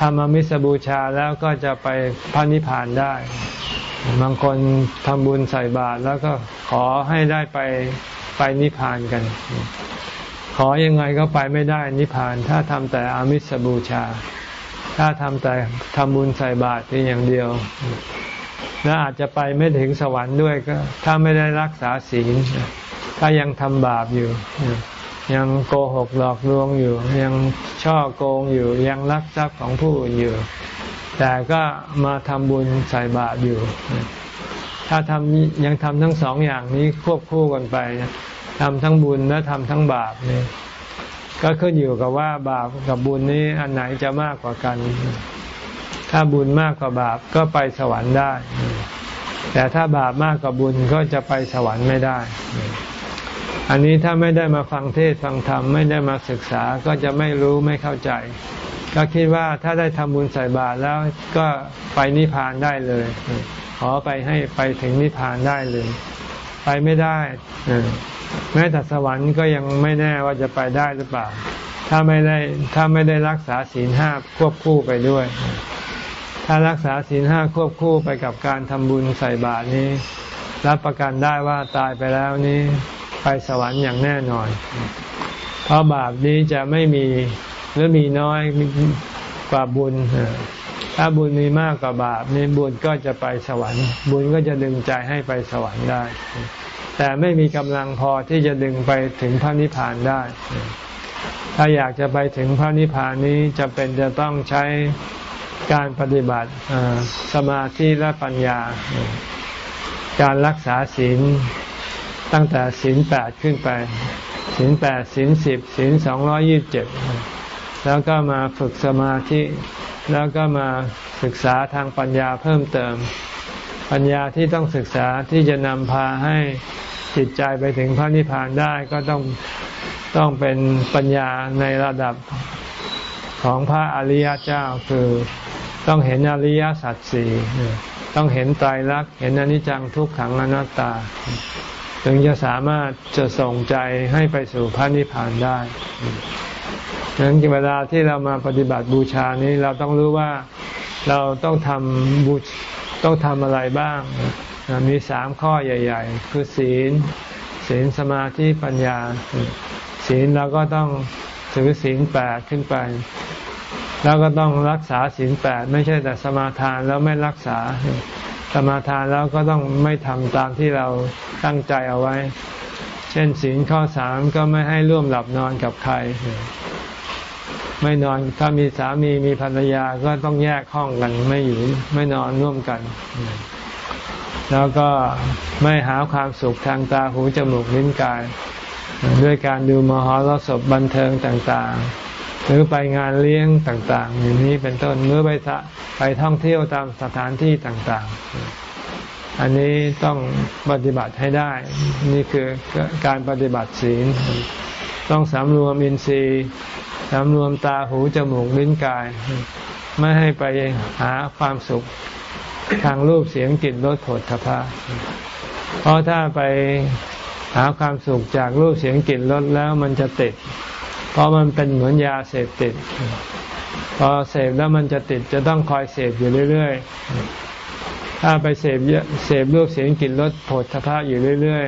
ทำอามิสบูชาแล้วก็จะไปพระนิพพานได้ บางคนทำบุญใส่บาตรแล้วก็ขอให้ได้ไปไปนิพพานกัน ขอยังไงก็ไปไม่ได้นิพพาน ถ้าทำแต่อามิสบูชา ถ้าทำแต่ทำบุญใส่บาตรเพียงอย่างเดียว และอาจจะไปไม่ถึงสวรรค์ด้วยก็ถ้าไม่ได้รักษาศีล ถ้ายังทำบาปอยู่ ยังโกหกหลอกลวงอยู่ ยังช่อโกงอยู่ ยังลักทรัพย์ของผู้อื่นอยู่ แต่ก็มาทำบุญใส่บาตรอยู่ ถ้าทำยังทำทั้งสองอย่างนี้ควบคู่กันไป ทำทั้งบุญและทำทั้งบาปนี่ก็ขึ้นอยู่กับว่าบาปกับบุญนี้อันไหนจะมากกว่ากัน ถ้าบุญมากกว่าบาปก็ไปสวรรค์ได้ แต่ถ้าบาปมากกว่าบุญก็จะไปสวรรค์ไม่ได้ อันนี้ถ้าไม่ได้มาฟังเทศฟังธรรมไม่ได้มาศึกษาก็จะไม่รู้ไม่เข้าใจ ก็คิดว่าถ้าได้ทำบุญใส่บาตรแล้วก็ไปนิพพานได้เลย ขอไปให้ไปถึงนิพพานได้เลย ไปไม่ได้ แม้แต่สวรรค์ก็ยังไม่แน่ว่าจะไปได้หรือเปล่า ถ้าไม่ได้ถ้าไม่ได้รักษาศีลห้าควบคู่ไปด้วย ถ้ารักษาศีลห้าควบคู่ไปกับการทำบุญใส่บาตรนี้ รับประกันได้ว่าตายไปแล้วนี้ไปสวรรค์อย่างแน่นอน เพราะบาปนี้จะไม่มีหรือมีน้อยกว่าบุญ ถ้าบุญมีมากกว่าบาปนี่บุญก็จะไปสวรรค์ บุญก็จะดึงใจให้ไปสวรรค์ได้ แต่ไม่มีกำลังพอที่จะดึงไปถึงพระนิพพานได้ ถ้าอยากจะไปถึงพระนิพพานนี้จะเป็นจะต้องใช้การปฏิบัติสมาธิและปัญญา การรักษาศีลตั้งแต่ศีลแปดขึ้นไปศีลแปดศีลสิบศีลสองร้อยี่บเจ็ดแล้วก็มาฝึกสมาธิ แล้วก็มาศึกษาทางปัญญาเพิ่มเติม ปัญญาที่ต้องศึกษาที่จะนำพาให้จิตใจไปถึงพระนิพพานได้ก็ต้องต้องเป็นปัญญาในระดับของพระอริยเจ้าคือต้องเห็นอริยสัจสี่ต้องเห็นไตรลักษณ์เห็นอนิจจังทุกขังอนัตตา ถึงจะสามารถจะส่งใจให้ไปสู่พระนิพพานได้ดังนั้นเวลาที่เรามาปฏิบัติบูชานี้เราต้องรู้ว่าเราต้องทำบู ต้องทำอะไรบ้าง มีสามข้อใหญ่ ๆ คือศีล ศีลสมาธิปัญญา ศีลเราก็ต้องถือศีลแปดขึ้นไป แล้วก็ต้องรักษาศีลแปดไม่ใช่แต่สมาทานแล้วไม่รักษา สมาทานแล้วก็ต้องไม่ทำตามที่เราตั้งใจเอาไว้ เช่นศีลข้อสามก็ไม่ให้ร่วมหลับนอนกับใคร ไม่นอนถ้ามีสามีมีภรรยาก็ต้องแยกห้องกันไม่อยู่ไม่นอนร่วมกัน แล้วก็ไม่หาความสุขทางตาหูจมูกลิ้นกาย ด้วยการดูมหรสพบันเทิงต่างๆ หรือไปงานเลี้ยงต่าง ๆ อย่างนี้เป็นต้นหรือไปไปท่องเที่ยวตามสถานที่ต่างๆ อันนี้ต้องปฏิบัติให้ได้ นี่คือการปฏิบัติศีลต้องสำรวมอินทรีย์ สำรวมตาหูจมูกลิ้นกาย ไม่ให้ไปหาความสุขทางรูปเสียงกลิ่นรสผลทพะเพราะถ้าไปหาความสุขจากรูปเสียงกลิ่นรสแล้วมันจะติด เพราะมันเป็นเหมือนยาเสพติด พอเสพแล้วมันจะติดจะต้องคอยเสพอยู่เรื่อยๆ ถ้าไปเสพเยอะเสพรูปเสียงกลิ่นรสโผฏฐะอยู่เรื่อย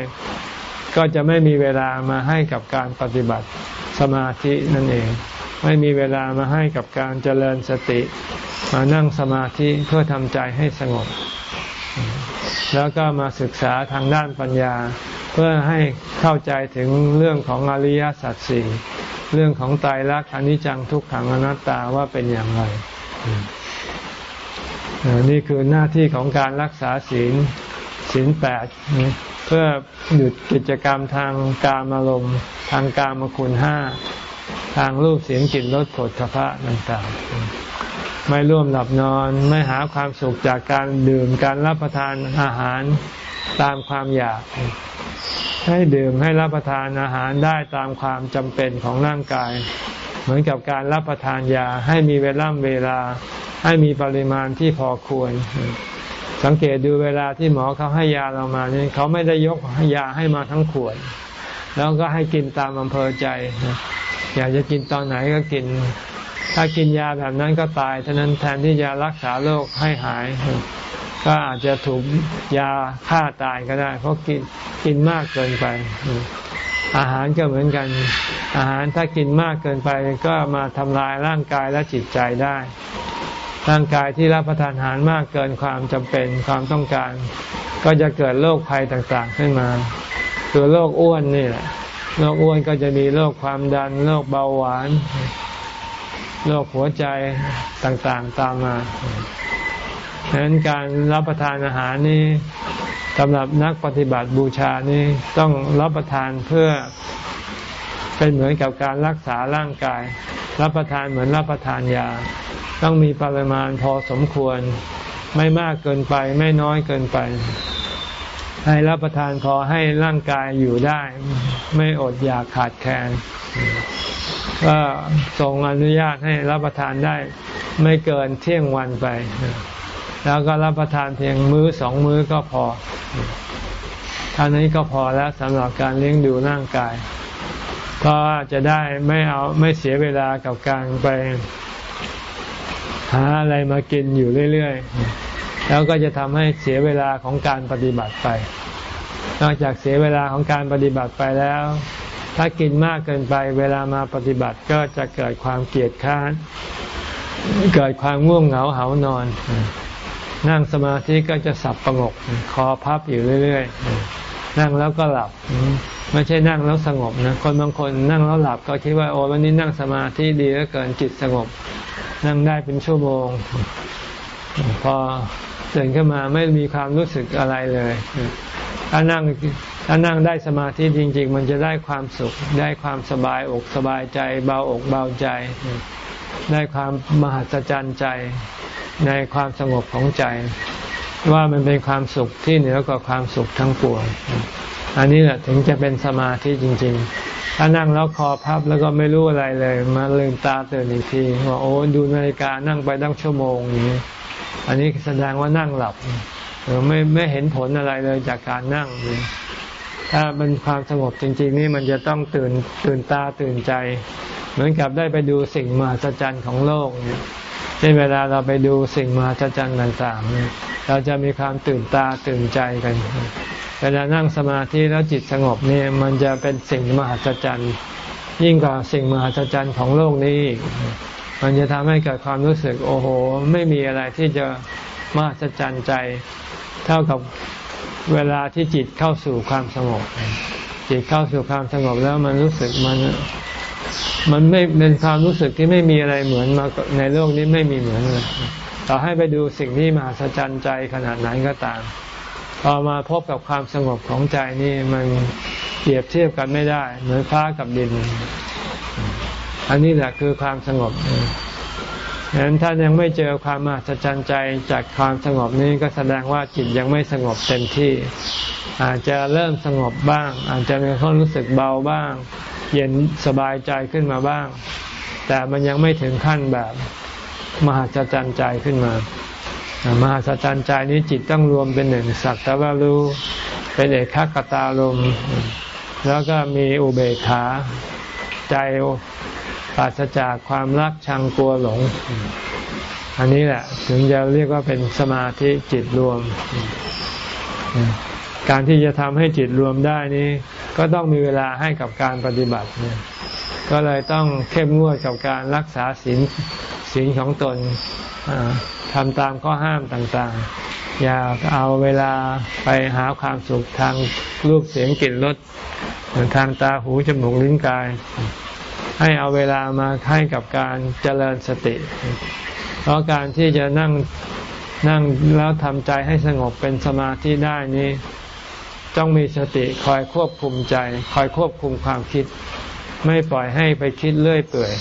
ๆ ก็จะไม่มีเวลามาให้กับการปฏิบัติสมาธินั่นเอง ไม่มีเวลามาให้กับการเจริญสติ มานั่งสมาธิเพื่อทำใจให้สงบ แล้วก็มาศึกษาทางด้านปัญญา เพื่อให้เข้าใจถึงเรื่องของอริยสัจสี่เรื่องของตายรักอนิจจังทุกขังอนัตตาว่าเป็นอย่างไร นี่คือหน้าที่ของการรักษาศีลศีลแปดเพื่อหยุดกิจกรรมทางกามารมณ์ทางกามคุณห้า ทางรูปเสียงกลิ่นรสผลพระต่างๆ ไม่ร่วมหลับนอนไม่หาความสุขจากการดื่มการรับประทานอาหารตามความอยาก ให้ดื่มให้รับประทานอาหารได้ตามความจำเป็นของร่างกาย เหมือนกับการรับประทานยาให้มีเวลาเวลา ให้มีปริมาณที่พอควร สังเกตดูเวลาที่หมอเขาให้ยาเรามาเนี่ยเขาไม่ได้ยกยาให้มาทั้งขวด แล้วก็ให้กินตามอำเภอใจ อยากจะกินตอนไหนก็กิน ถ้ากินยาแบบนั้นก็ตายทั้นแทนที่จะรักษาโรคให้หาย ก็อาจจะถูกยาฆ่าตายก็ได้ เพราะกินกินมากเกินไป อาหารก็เหมือนกัน อาหารถ้ากินมากเกินไปก็มาทำลายร่างกายและจิตใจได้ ร่างกายที่รับประทานอาหารมากเกินความจำเป็นความต้องการ ก็จะเกิดโรคภัยต่างๆขึ้นมาคือโรคอ้วนนี่แหละ โรคอ้วนก็จะมีโรคความดันโรคเบาหวานโรคหัวใจต่างๆตามมาดังนั้นการรับประทานอาหารนี้สำหรับนักปฏิบัติบูชานี้ต้องรับประทานเพื่อเป็นเหมือนกับการรักษาร่างกาย รับประทานเหมือนรับประทานยา ต้องมีปริมาณพอสมควร ไม่มากเกินไปไม่น้อยเกินไป ให้รับประทานพอให้ร่างกายอยู่ได้ ไม่อดอยากขาดแคลนก็ทรงอนุญาตให้รับประทานได้ ไม่เกินเที่ยงวันไป แล้วก็รับประทานเพียงมื้อสองมื้อก็พอท่านี้ก็พอแล้วสำหรับการเลี้ยงดูร่างกายก็จะได้ไม่เอาไม่เสียเวลากับการไปหาอะไรมากินอยู่เรื่อย ๆ แล้วก็จะทำให้เสียเวลาของการปฏิบัติไป นอกจากเสียเวลาของการปฏิบัติไปแล้ว ถ้ากินมากเกินไป เวลามาปฏิบัติก็จะเกิดความเกลียดค้าน เกิดความง่วงเหงาเหานอน นั่งสมาธิก็จะสับประงก คอพับอยู่เรื่อย ๆ นั่งแล้วก็หลับไม่ใช่นั่งแล้วสงบนะ คนบางคนนั่งแล้วหลับก็คิดว่าโอ้วันนี้นั่งสมาธิดีแล้วเกินจิตสงบ นั่งได้เป็นชั่วโมง พอ ตื่นขึ้นมาไม่มีความรู้สึกอะไรเลยถ้านั่งถ้านั่งได้สมาธิจริง ๆ มันจะได้ความสุข ได้ความสบายอกสบายใจ เบาอกเบาใจ ได้ความมหัศจรรย์ใจในความสงบของใจ ว่ามันเป็นความสุขที่เหนือกว่าความสุขทั้งปวงอันนี้แหละถึงจะเป็นสมาธิจริง ๆ ถ้านั่งแล้วคอพับแล้วก็ไม่รู้อะไรเลย มาลืมตาตื่นอีกทีว่าโอ้ดูนาฬิกานั่งไปตั้งชั่วโมงอย่างนี้ อันนี้แสดงว่านั่งหลับไม่ไม่เห็นผลอะไรเลยจากการนั่ง ถ้าเป็นความสงบจริง ๆ นี่มันจะต้องตื่นตื่นตาตื่นใจ เหมือนกับได้ไปดูสิ่งมหัศจรรย์ของโลกเนี่ยเช่นเวลาเราไปดูสิ่งมหัศจรรย์ต่างๆเนี่ยเราจะมีความตื่นตาตื่นใจกัน เวลานั่งสมาธิแล้วจิตสงบนี่มันจะเป็นสิ่งมหัศจรรย์ ยิ่งกว่าสิ่งมหัศจรรย์ของโลกนี้ มันจะทำให้เกิดความรู้สึกโอ้โห ไม่มีอะไรที่จะมหัศจรรย์ใจ เท่ากับเวลาที่จิตเข้าสู่ความสงบ จิตเข้าสู่ความสงบแล้วมันรู้สึกมันมันไม่เป็นความรู้สึกที่ไม่มีอะไรเหมือนมาในโลกนี้ไม่มีเหมือนเลยต่อให้ไปดูสิ่งที่มหัศจรรย์ใจขนาดไหนก็ตามพอมาพบกับความสงบของใจนี่มันเปรียบเทียบกันไม่ได้ เหมือนฟ้ากับดิน อันนี้แหละคือความสงบฉะนั้นถ้ายังไม่เจอความมหัศจรรย์ใจจากความสงบนี้ก็แสดงว่าจิตยังไม่สงบเต็มที่ อาจจะเริ่มสงบบ้าง อาจจะมีความรู้สึกเบาบ้าง เย็นสบายใจขึ้นมาบ้าง แต่มันยังไม่ถึงขั้นแบบมหัศจรรย์ใจขึ้นมามหัศจรรย์ใจนี้จิตต้องรวมเป็นหนึ่งสักแต่ว่ารู้เป็นเอกขคตาลมแล้วก็มีอุเบกขาใจ ปราศจากความรักชังกลัวหลง อันนี้แหละ ถึงจะเรียกว่าเป็นสมาธิจิตรวม การที่จะทำให้จิตรวมได้นี้ ก็ต้องมีเวลาให้กับการปฏิบัติเนี่ยก็เลยต้องเข้มงวดกับการรักษาศีลศีลของตนทำตามข้อห้ามต่างๆ อย่าเอาเวลาไปหาความสุขทางรูปเสียงกลิ่นรสทางตาหูจมูกลิ้นกาย ให้เอาเวลามาให้กับการเจริญสติ เพราะการที่จะนั่งนั่งแล้วทำใจให้สงบเป็นสมาธิได้นี้ ต้องมีสติคอยควบคุมใจ คอยควบคุมความคิด ไม่ปล่อยให้ไปคิดเรื่อยเปื่อย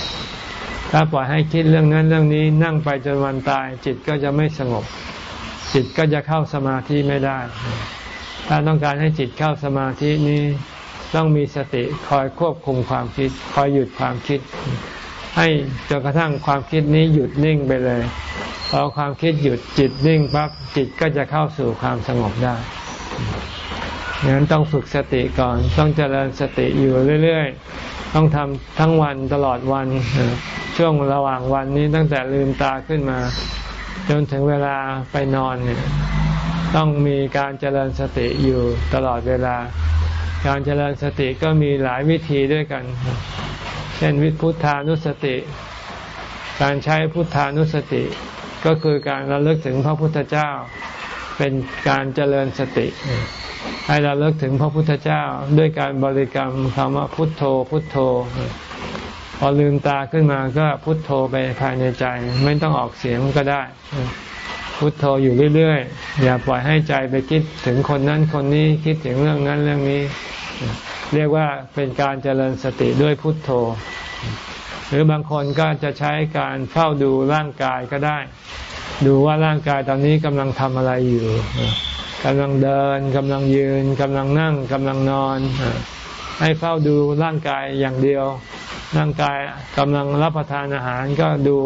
ถ้าปล่อยให้คิดเรื่องนั้นเรื่องนี้นั่งไปจนวันตาย จิตก็จะไม่สงบ จิตก็จะเข้าสมาธิไม่ได้ ถ้าต้องการให้จิตเข้าสมาธินี้ ต้องมีสติคอยควบคุมความคิด คอยหยุดความคิด ให้จนกระทั่งความคิดนี้หยุดนิ่งไปเลยพอความคิดหยุดจิตนิ่งปั๊บจิตก็จะเข้าสู่ความสงบได้ดังนั้นต้องฝึกสติก่อน ต้องเจริญสติอยู่เรื่อยๆ ต้องทำทั้งวันตลอดวัน ช่วงระหว่างวันนี้ตั้งแต่ลืมตาขึ้นมา จนถึงเวลาไปนอนเนี่ยต้องมีการเจริญสติอยู่ตลอดเวลา การเจริญสติก็มีหลายวิธีด้วยกัน เช่นวิพุทธานุสติ การใช้พุทธานุสติ ก็คือการระลึกถึงพระพุทธเจ้า เป็นการเจริญสติ ให้เราเลิกถึงพระพุทธเจ้าด้วยการบริกรรมคำว่าพุทโธ พุทโธ พอลืมตาขึ้นมาก็พุทโธไปภายในใจ ไม่ต้องออกเสียงก็ได้ พุทโธอยู่เรื่อยๆ อย่าปล่อยให้ใจไปคิดถึงคนนั้นคนนี้คิดถึงเรื่องนั้นเรื่องนี้ เรียกว่าเป็นการเจริญสติด้วยพุทโธ หรือบางคนก็จะใช้การเฝ้าดูร่างกายก็ได้ ดูว่าร่างกายตอนนี้กำลังทำอะไรอยู่กำลังเดินกำลังยืนกำลังนั่งกำลังนอน ให้เฝ้าดูร่างกายอย่างเดียว ร่างกายกำลังรับประทานอาหารก็ดู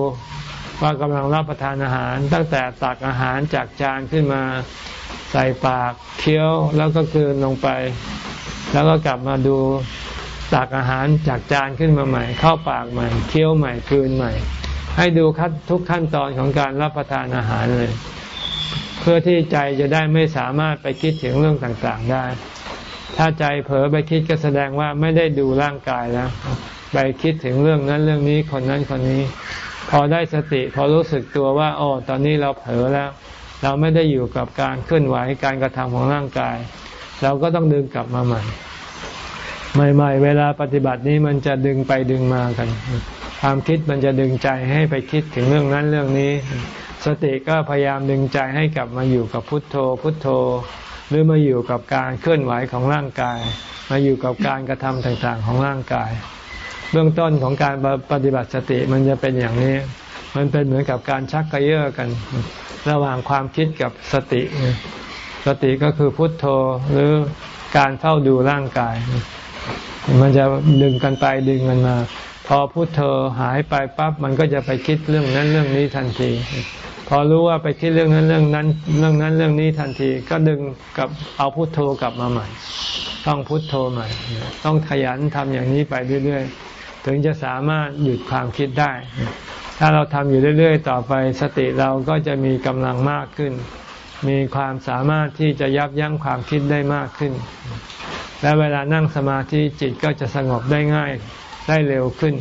ว่ากำลังรับประทานอาหาร ตั้งแต่ตักอาหารจากจานขึ้นมาใส่ปากเคี้ยวแล้วก็คืนลงไป แล้วก็กลับมาดูตักอาหารจากจานขึ้นมาใหม่ เข้าปากใหม่เคี้ยวใหม่คืนใหม่ ให้ดูคัดทุกขั้นตอนของการรับประทานอาหารเลย เพื่อที่ใจจะได้ไม่สามารถไปคิดถึงเรื่องต่างๆได้ ถ้าใจเผลอไปคิดก็แสดงว่าไม่ได้ดูร่างกายแล้ว ไปคิดถึงเรื่องนั้นเรื่องนี้คนนั้นคนนี้ พอได้สติพอรู้สึกตัวว่าโอ้ตอนนี้เราเผลอแล้ว เราไม่ได้อยู่กับการเคลื่อนไหวการกระทำของร่างกาย เราก็ต้องดึงกลับมาใหม่ ใหม่ ๆ เวลาปฏิบัตินี้มันจะดึงไปดึงมากัน ความคิดมันจะดึงใจให้ไปคิดถึงเรื่องนั้นเรื่องนี้ สติก็พยายามดึงใจให้กลับมาอยู่กับพุทโธ พุทโธ หรือมาอยู่กับการเคลื่อนไหวของร่างกาย มาอยู่กับการกระทำต่างๆของร่างกาย เบื้องต้นของการปฏิบัติสติมันจะเป็นอย่างนี้ มันเป็นเหมือนกับการชักกระเยาะกัน ระหว่างความคิดกับสติ สติก็คือพุทโธหรือการเฝ้าดูร่างกาย มันจะดึงกันไปดึงกันมา พอพุทโธหายไปปั๊บมันก็จะไปคิดเรื่องนั้นเรื่องนี้ทันที พอรู้ว่าไปคิดเรื่องนั้นเรื่องนั้น เรื่องนั้นเรื่องนี้ทันที ก็ดึงกับเอาพุทโธกลับมาใหม่ ต้องพุทโธใหม่ ต้องขยันทำอย่างนี้ไปเรื่อยๆ ถึงจะสามารถหยุดความคิดได้ ถ้าเราทำอยู่เรื่อย ๆ ต่อไปสติเราก็จะมีกำลังมากขึ้น มีความสามารถที่จะยับยั้งความคิดได้มากขึ้น และเวลานั่งสมาธิจิตก็จะสงบได้ง่ายได้เร็วขึ้น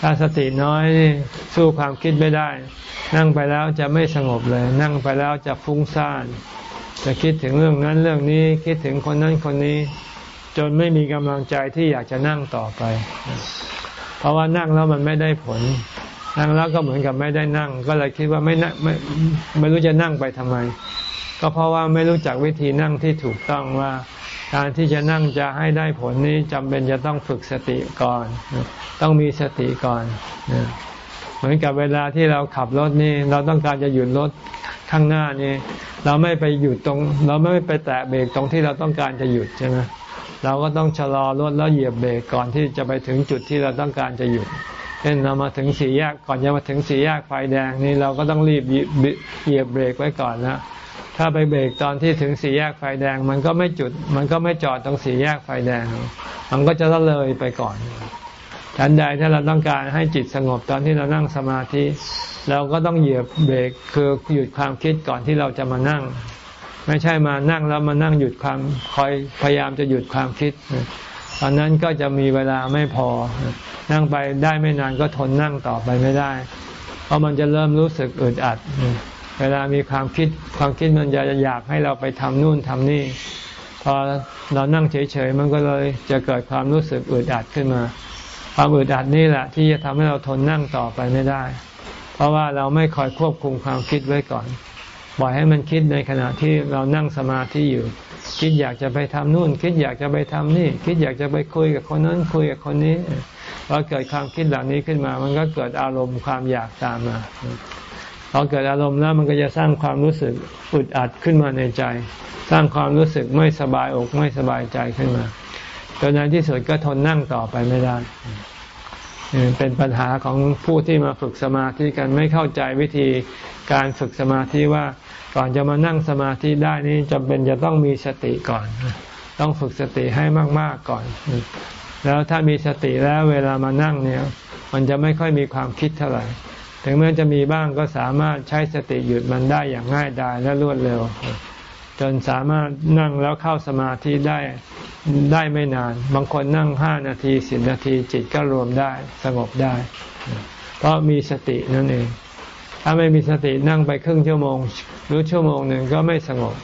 ถ้าสติน้อยสู้ความคิดไม่ได้ นั่งไปแล้วจะไม่สงบเลย นั่งไปแล้วจะฟุ้งซ่านจะคิดถึงเรื่องนั้นเรื่องนี้คิดถึงคนนั้นคนนี้ จนไม่มีกำลังใจที่อยากจะนั่งต่อไป เพราะว่านั่งแล้วมันไม่ได้ผล นั่งแล้วก็เหมือนกับไม่ได้นั่ง ก็เลยคิดว่าไม่นั่งไม่ไม่รู้จะนั่งไปทำไม ก็เพราะว่าไม่รู้จักวิธีนั่งที่ถูกต้องว่า การที่จะนั่งจะให้ได้ผลนี้จำเป็นจะต้องฝึกสติก่อน ต้องมีสติก่อนเหมือนกับเวลาที่เราขับรถนี่เราต้องการจะหยุดรถข้างหน้านี่เราไม่ไปหยุดตรง เราไม่ไปแตะเบรกตรงที่เราต้องการจะหยุดใช่ไหม เราก็ต้องชะลอรถแล้วเหยียบเบรกก่อนที่จะไปถึงจุดที่เราต้องการจะหยุดเช่นเรามาถึงสี่แยกก่อนจะมาถึงสี่แยกไฟแดงนี่เราก็ต้องรีบเหยียบเบรกไว้ก่อนนะถ้าไปเบรกตอนที่ถึงสี่แยกไฟแดง มันก็ไม่จุด มันก็ไม่จอดตรงสี่แยกไฟแดง มันก็จะละเลยไปก่อนทันใดถ้าเราต้องการให้จิตสงบตอนที่เรานั่งสมาธิ เราก็ต้องเหยียบเบรกคือหยุดความคิดก่อนที่เราจะมานั่ง ไม่ใช่มานั่งแล้วมานั่งหยุดความคอยพยายามจะหยุดความคิดตอนนั้นก็จะมีเวลาไม่พอ นั่งไปได้ไม่นานก็ทนนั่งต่อไปไม่ได้ เพราะมันจะเริ่มรู้สึกอึดอัด เวลามีความคิดความคิดมันจะอยากให้เราไปทำนู่นทำนี่ พอเรานั่งเฉยๆมันก็เลยจะเกิดความรู้สึกอึดอัดขึ้นมา ความอึดอัดนี่แหละ ที่จะทำให้เราทนนั่งต่อไปไม่ได้ เพราะว่าเราไม่คอยควบคุมความคิดไว้ก่อน ปล่อยให้มันคิดในขณะที่เรานั่งสมาธิอยู่ คิดอยากจะไปทำนู่น คิดอยากจะไปทำนี่ คิดอยากจะไปคุยกับคนนั้นคุยกับคนนี้พอเกิดความคิดเหล่านี้ขึ้นมา มันก็เกิดอารมณ์ความอยากตามมาพอเกิดอารมณ์แล้วมันก็จะสร้างความรู้สึกอุดอัดขึ้นมาในใจ สร้างความรู้สึกไม่สบายอกไม่สบายใจขึ้นมาจนในที่สุดก็ทนนั่งต่อไปไม่ได้เป็นปัญหาของผู้ที่มาฝึกสมาธิกันไม่เข้าใจวิธีการฝึกสมาธิว่า ก่อนจะมานั่งสมาธิได้นี่จำเป็นจะต้องมีสติก่อน ต้องฝึกสติให้มาก ๆก่อน แล้วถ้ามีสติแล้วเวลามานั่งเนี่ย มันจะไม่ค่อยมีความคิดเท่าไหร่ ถึงแม้จะมีบ้างก็สามารถใช้สติหยุดมันได้อย่างง่ายดายและรวดเร็ว จนสามารถนั่งแล้วเข้าสมาธิได้ได้ไม่นาน บางคนนั่งห้านาทีสิบนาทีจิตก็รวมได้สงบได้ เพราะมีสตินั่นเอง ถ้าไม่มีสตินั่งไปครึ่งชั่วโมง หรือชั่วโมงหนึ่งก็ไม่สงบ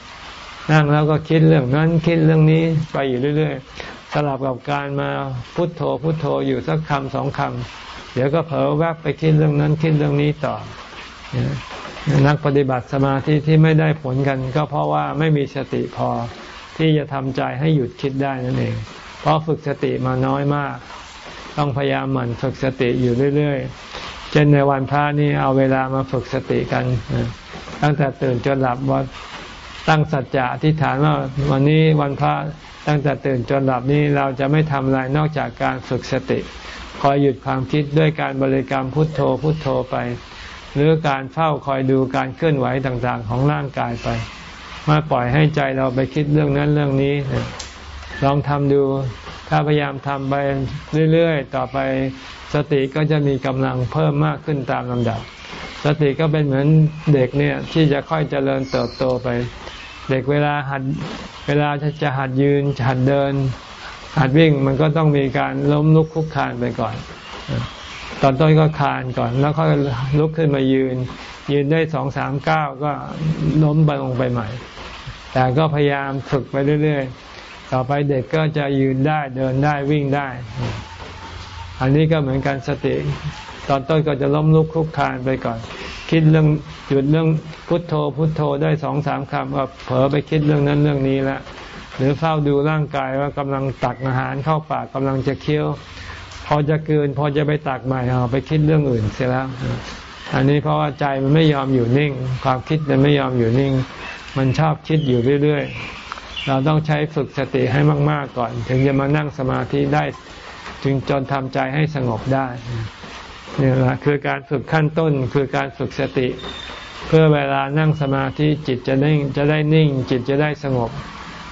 นั่งแล้วก็คิดเรื่องนั้นคิดเรื่องนี้ไปอยู่เรื่อยๆสลับกับการมาพุทโธพุทโธอยู่สักคำสองคำเดี๋ยวก็เผลอแวบไปคิดเรื่องนั้นคิดเรื่องนี้ต่อ นักปฏิบัติสมาธิที่ไม่ได้ผลกัน ก็เพราะว่าไม่มีสติพอที่จะทำใจให้หยุดคิดได้นั่นเอง เพราะฝึกสติมาน้อยมาก ต้องพยายามหมั่นฝึกสติอยู่เรื่อย เช่นในวันพระนี่เอาเวลามาฝึกสติกัน ตั้งแต่ตื่นจนหลับว่าตั้งสัจจะอธิษฐานว่าวันนี้วันพระตั้งแต่ตื่นจนหลับนี้เราจะไม่ทำอะไรนอกจากการฝึกสติคอยหยุดความคิดด้วยการบริกรรมพุทโธพุทโธไป หรือการเฝ้าคอยดูการเคลื่อนไหวต่างๆ ของร่างกายไปมาปล่อยให้ใจเราไปคิดเรื่องนั้นเรื่องนี้ ลองทำดู ถ้าพยายามทำไปเรื่อย ๆ ต่อไปสติก็จะมีกำลังเพิ่มมากขึ้นตามลำดับ สติก็เป็นเหมือนเด็กเนี่ยที่จะค่อยเจริญเติบโตไป เด็กเวลาหัดเวลาจะหัดยืนหัดเดิน หัดวิ่งมันก็ต้องมีการล้มลุกคุกคานไปก่อน ตอนต้นก็คานก่อน แล้วก็ลุกขึ้นมายืน ยืนได้สองสามก้าวก็ล้มไปลงไปใหม่ แต่ก็พยายามฝึกไปเรื่อย ๆ ต่อไปเด็กก็จะยืนได้เดินได้วิ่งได้ อันนี้ก็เหมือนกันสติ ตอนต้นก็จะล้มลุกคลุกคลานไปก่อน คิดเรื่องหยุดเรื่องพุทโธ พุทโธได้สองสามคำก็เผลอไปคิดเรื่องนั้นเรื่องนี้ล้วหรือเฝ้าดูร่างกายว่ากำลังตักอาหารเข้าปากกำลังจะเคี้ยว พอจะเกินพอจะไปตักใหม่เอาไปคิดเรื่องอื่นเสียแล้ว อันนี้เพราะว่าใจมันไม่ยอมอยู่นิ่ง ความคิดมันไม่ยอมอยู่นิ่ง มันชอบคิดอยู่เรื่อยๆ เราต้องใช้ฝึกสติให้มาก ๆก่อน ถึงจะมานั่งสมาธิได้ จึงจนทำใจให้สงบได้นี่แหละคือการฝึกขั้นต้นคือการฝึกสติ เพื่อเวลานั่งสมาธิจิตจะนิ่งจะได้นิ่ง จิตจะได้สงบ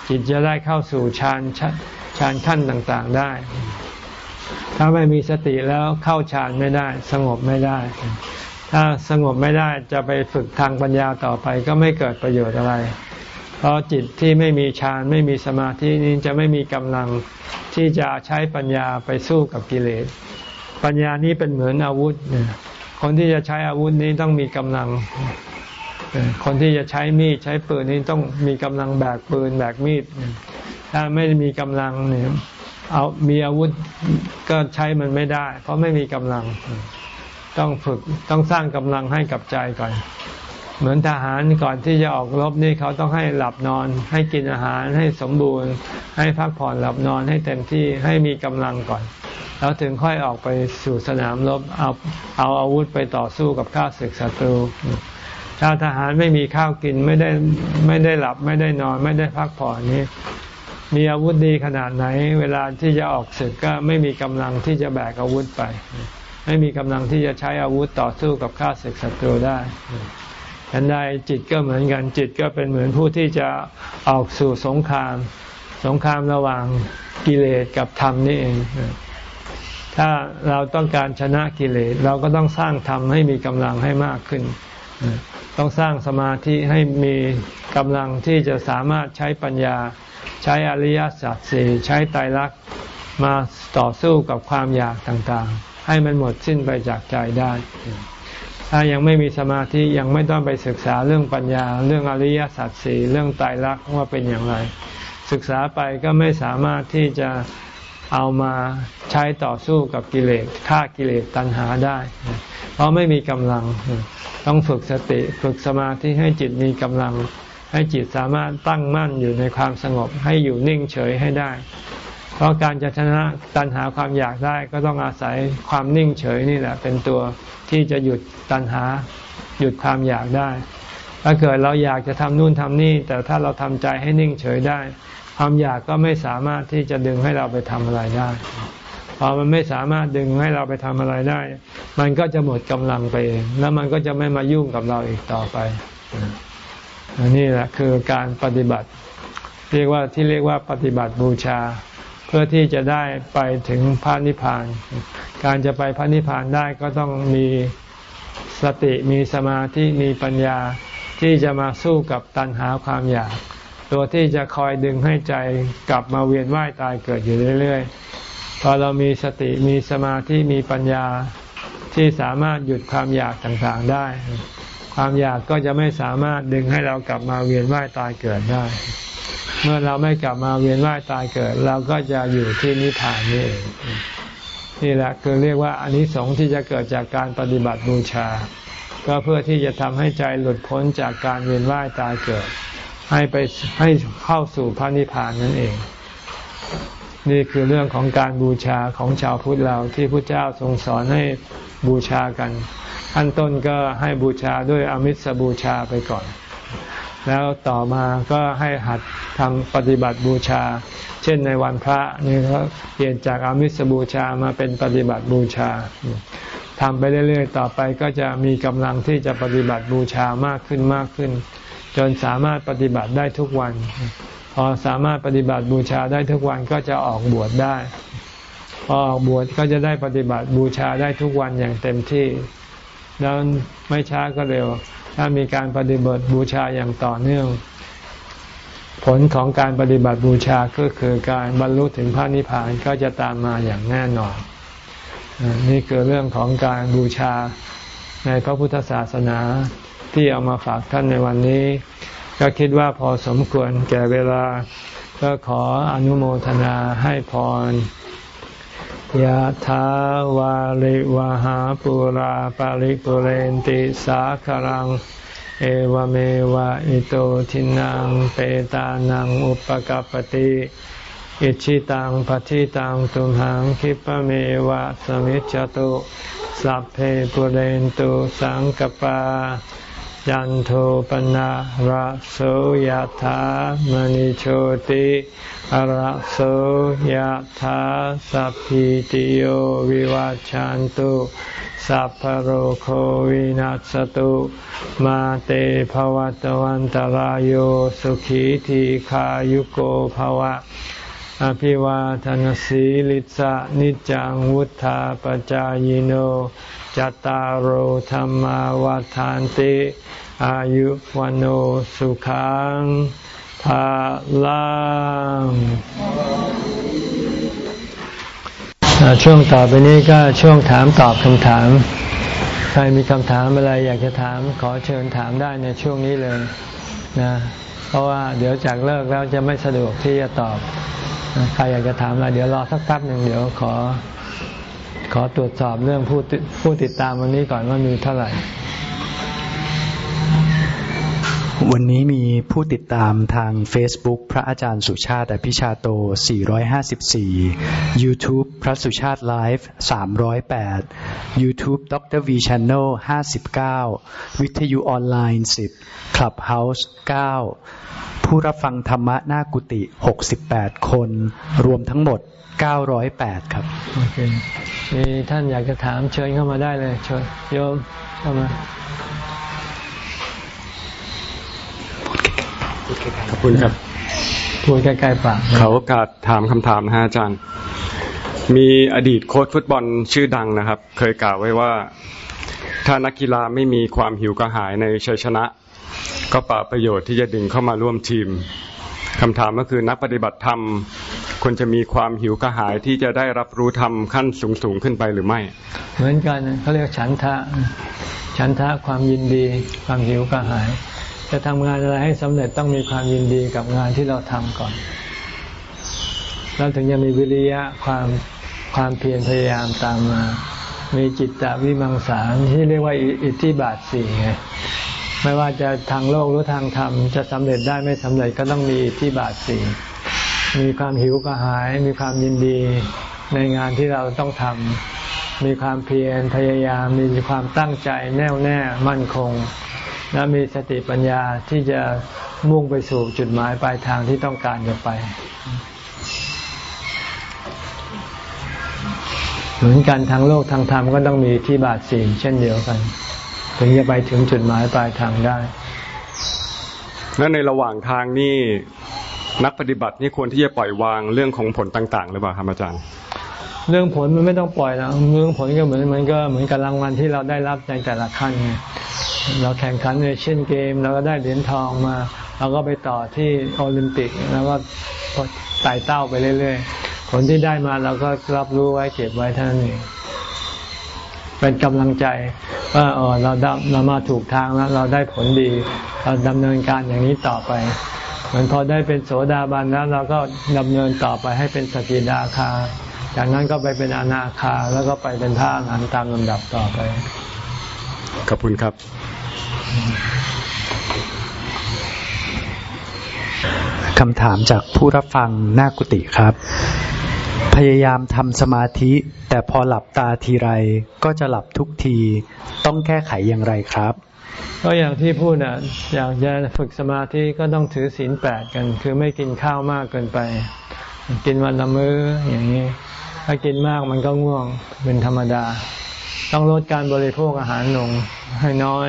จิตจะได้เข้าสู่ฌานฌานขั้นต่างๆได้ ถ้าไม่มีสติแล้วเข้าฌานไม่ได้ สงบไม่ได้ ถ้าสงบไม่ได้จะไปฝึกทางปัญญาต่อไปก็ไม่เกิดประโยชน์อะไร เพราะจิตที่ไม่มีฌานไม่มีสมาธินี้จะไม่มีกำลังที่จะใช้ปัญญาไปสู้กับกิเลส ปัญญานี้เป็นเหมือนอาวุธ คนที่จะใช้อาวุธนี้ต้องมีกำลัง คนที่จะใช้มีดใช้ปืนนี่ต้องมีกำลังแบกปืนแบกมีด ถ้าไม่มีกำลังเนี่ยเอามีอาวุธก็ใช้มันไม่ได้ เพราะไม่มีกำลังต้องฝึกต้องสร้างกำลังให้กับใจก่อน เหมือนทหารก่อนที่จะออกรบนี่เขาต้องให้หลับนอน ให้กินอาหารให้สมบูรณ์ ให้พักผ่อนหลับนอนให้เต็มที่ให้มีกำลังก่อน แล้วถึงค่อยออกไปสู่สนามรบเอาเอาอาวุธไปต่อสู้กับข้าศึกศัตรูถ้าทหารไม่มีข้าวกินไม่ได้ไม่ได้หลับไม่ได้นอนไม่ได้พักผ่อนนี้ มีอาวุธดีขนาดไหน เวลาที่จะออกศึกก็ไม่มีกำลังที่จะแบกอาวุธไป ไม่มีกำลังที่จะใช้อาวุธต่อสู้กับข้าศึกศัตรูได้ ฉันใดจิตก็เหมือนกันจิตก็เป็นเหมือนผู้ที่จะออกสู่สงคราม สงครามระหว่างกิเลสกับธรรมนี่เอง ถ้าเราต้องการชนะกิเลสเราก็ต้องสร้างธรรมให้มีกำลังให้มากขึ้น ต้องสร้างสมาธิให้มีกำลังที่จะสามารถใช้ปัญญา ใช้อริยสัจสี่ใช้ไตรลักษณ์มาต่อสู้กับความอยากต่างๆ ให้มันหมดสิ้นไปจากใจได้ ถ้ายังไม่มีสมาธิยังไม่ต้องไปศึกษาเรื่องปัญญา เรื่องอริยสัจสี่เรื่องไตรลักษณ์ว่าเป็นอย่างไร ศึกษาไปก็ไม่สามารถที่จะเอามาใช้ต่อสู้กับกิเลสฆ่ากิเลสตัณหาได้ เพราะไม่มีกำลังต้องฝึกสติฝึกสมาธิให้จิตมีกำลัง ให้จิตสามารถตั้งมั่นอยู่ในความสงบให้อยู่นิ่งเฉยให้ได้ เพราะการจะชนะตัณหาความอยากได้ก็ต้องอาศัยความนิ่งเฉยนี่แหละเป็นตัวที่จะหยุดตัณหา หยุดความอยากได้ ถ้าเกิดเราอยากจะทำนู่นทำนี่ แต่ถ้าเราทำใจให้นิ่งเฉยได้ ความอยากก็ไม่สามารถที่จะดึงให้เราไปทำอะไรได้พอมันไม่สามารถดึงให้เราไปทำอะไรได้ มันก็จะหมดกำลังไปเองแล้วมันก็จะไม่มายุ่งกับเราอีกต่อไปอันนี้แหละคือการปฏิบัติ เรียกว่าที่เรียกว่าปฏิบัติบูชา เพื่อที่จะได้ไปถึงพระนิพพาน การจะไปพระนิพพานได้ก็ต้องมีสติมีสมาธิมีปัญญาที่จะมาสู้กับตัณหาความอยาก ตัวที่จะคอยดึงให้ใจกลับมาเวียนว่ายตายเกิดอยู่เรื่อยๆ พอเรามีสติมีสมาธิมีปัญญาที่สามารถหยุดความอยากต่างๆได้ ความอยากก็จะไม่สามารถดึงให้เรากลับมาเวียนว่ายตายเกิดได้ เมื่อเราไม่กลับมาเวียนว่ายตายเกิด เราก็จะอยู่ที่นิพพานนี่เองนี่แหละคือเรียกว่าอันนี้สงที่จะเกิดจากการปฏิบัติบูชา ก็เพื่อที่จะทำให้ใจหลุดพ้นจากการเวียนว่ายตายเกิด ให้ไปให้เข้าสู่พระนิพพานนั่นเอง นี่คือเรื่องของการบูชาของชาวพุทธเราที่พระเจ้าทรงสอนให้บูชากันขั้นต้นก็ให้บูชาด้วยอมิสบูชาไปก่อน แล้วต่อมาก็ให้หัดทำปฏิบัติบูชา เช่นในวันพระนี่ก็เปลี่ยนจากอามิสบูชามาเป็นปฏิบัติบูชาทำไปเรื่อยๆ ต่อไปก็จะมีกำลังที่จะปฏิบัติบูชามากขึ้นมากขึ้น จนสามารถปฏิบัติได้ทุกวัน พอสามารถปฏิบัติบูชาได้ทุกวันก็จะออกบวชได้ พอออกบวชก็จะได้ปฏิบัติบูชาได้ทุกวันอย่างเต็มที่ แล้วไม่ช้าก็เร็ว ถ้ามีการปฏิบัติบูชาอย่างต่อเนื่อง ผลของการปฏิบัติบูชาก็คือการบรรลุถึงพระนิพพานก็จะตามมาอย่างแน่นอน นี่คือเรื่องของการบูชาในพระพุทธศาสนาที่เอามาฝากท่านในวันนี้ ก็คิดว่าพอสมควรแก่เวลาก็ขออนุโมทนาให้พร ยะถาวาลิวะหาปุราปาริปุเรนติสาครัง เอวเมวะอิโตทินังเปตานังอุปกปติอิชิตังปฏิตังตุมหังคิปเมวะสมิจจตุสัพเพปุเรนตุสังกปา ยันโทปนะระโสยธามณิโชติระโสยธาสัพพิติโยวิวัจจันตุสัพพโรโควินัสตุ มาเตภวัตวันตารโยสุขีทีขายุโกภวะ อภิวาทนสีลิสะนิจังวุธาปจายโน จตารโหธรรมวาทานติ อายุวันโอสุขังภาลังช่วงต่อไปนี้ก็ช่วงถามตอบคำถาม ใครมีคำถามอะไรอยากจะถามขอเชิญถามได้ในช่วงนี้เลยนะเพราะว่าเดี๋ยวจากเลิกแล้วจะไม่สะดวกที่จะตอบใครอยากจะถามอะไรเดี๋ยวรอสักแป๊บหนึ่งเดี๋ยวขอ ขอตรวจสอบเรื่องผู้ผู้ติดตามวันนี้ก่อนว่ามีเท่าไหร่ วันนี้มีผู้ติดตามทาง Facebook พระอาจารย์สุชาติอภิชาโต 454 YouTube พระสุชาติไลฟ์308 YouTube ดร V Channel 59 วิทยุออนไลน์ 10 Clubhouse 9 ผู้รับฟังธรรมะหน้ากุฏิ68 คน รวมทั้งหมด 908 ครับ โอเค มีท่านอยากจะถามเชิญเข้ามาได้เลยเชิญโยมเข้ามาขอบคุณครับพูดใกล้ๆปากเขาโอกาสถามคำถามนะฮะอาจารย์ มีอดีตโค้ชฟุตบอลชื่อดังนะครับ เคยกล่าวไว้ว่า ถ้านักกีฬาไม่มีความหิวกระหายในชัยชนะ ก็ป่าประโยชน์ที่จะดึงเข้ามาร่วมทีมคำถามก็คือนักปฏิบัติธรรม ควรจะมีความหิวกระหายที่จะได้รับรู้ธรรมขั้นสูงสูงขึ้นไปหรือไม่ เหมือนกันเขาเรียกฉันทะ ฉันทะความยินดี ความหิวกระหาย จะทำงานอะไรให้สำเร็จต้องมีความยินดีกับงานที่เราทำก่อน แล้วถึงจะมีวิริยะความความเพียรพยายามตามมา มีจิตตวิมังสาที่เรียกว่าอิทธิบาทสี่ไงไม่ว่าจะทางโลกหรือทางธรรมจะสำเร็จได้ไม่สำเร็จก็ต้องมีอิทธิบาทสี่ มีความหิวกระหาย มีความยินดีในงานที่เราต้องทำมีความเพียรพยายาม มีความตั้งใจแน่วแน่มั่นคง และมีสติปัญญาที่จะมุ่งไปสู่จุดหมายปลายทางที่ต้องการจะไปเหมือนกันทางโลกทางธรรมก็ต้องมีที่บาทสี่เช่นเดียวกัน ถึงจะไปถึงจุดหมายปลายทางได้ และในระหว่างทางนี่ นักปฏิบัตินี่ควรที่จะปล่อยวางเรื่องของผลต่างๆ หรือเปล่าครับอาจารย์ เรื่องผลมันไม่ต้องปล่อยแล้วเรื่องผลก็เหมือนมันก็เหมือนกับรางวัลที่เราได้รับในแต่ละขั้นไงเราแข่งขันในเช่นเกมเราก็ได้เหรียญทองมาเราก็ไปต่อที่โอลิมปิกแล้วก็ไต่เต้าไปเรื่อยๆ ผลที่ได้มาเราก็รับรู้ไว้เก็บไว้เท่านั้นเองเป็นกำลังใจว่าอ๋อเราเรามาถูกทางแล้วเราได้ผลดี เราดำเนินการอย่างนี้ต่อไป เหมือนพอได้เป็นโสดาบันแล้วเราก็ดำเนินต่อไปให้เป็นสกิดาคาจากนั้นก็ไปเป็นอนาคาแล้วก็ไปเป็นพระอรหันตามลำดับต่อไป ขอบคุณครับ คำถามจากผู้รับฟังหน้ากุฏิครับ พยายามทำสมาธิ แต่พอหลับตาทีไรก็จะหลับทุกที ต้องแก้ไขอย่างไรครับ ก็อย่างที่พูดอะอยากจะฝึกสมาธิก็ต้องถือศีลแปดกัน คือไม่กินข้าวมากเกินไป กินวันละมื้ออย่างนี้ ถ้ากินมากมันก็ง่วงเป็นธรรมดา ต้องลดการบริโภคอาหารลงให้น้อย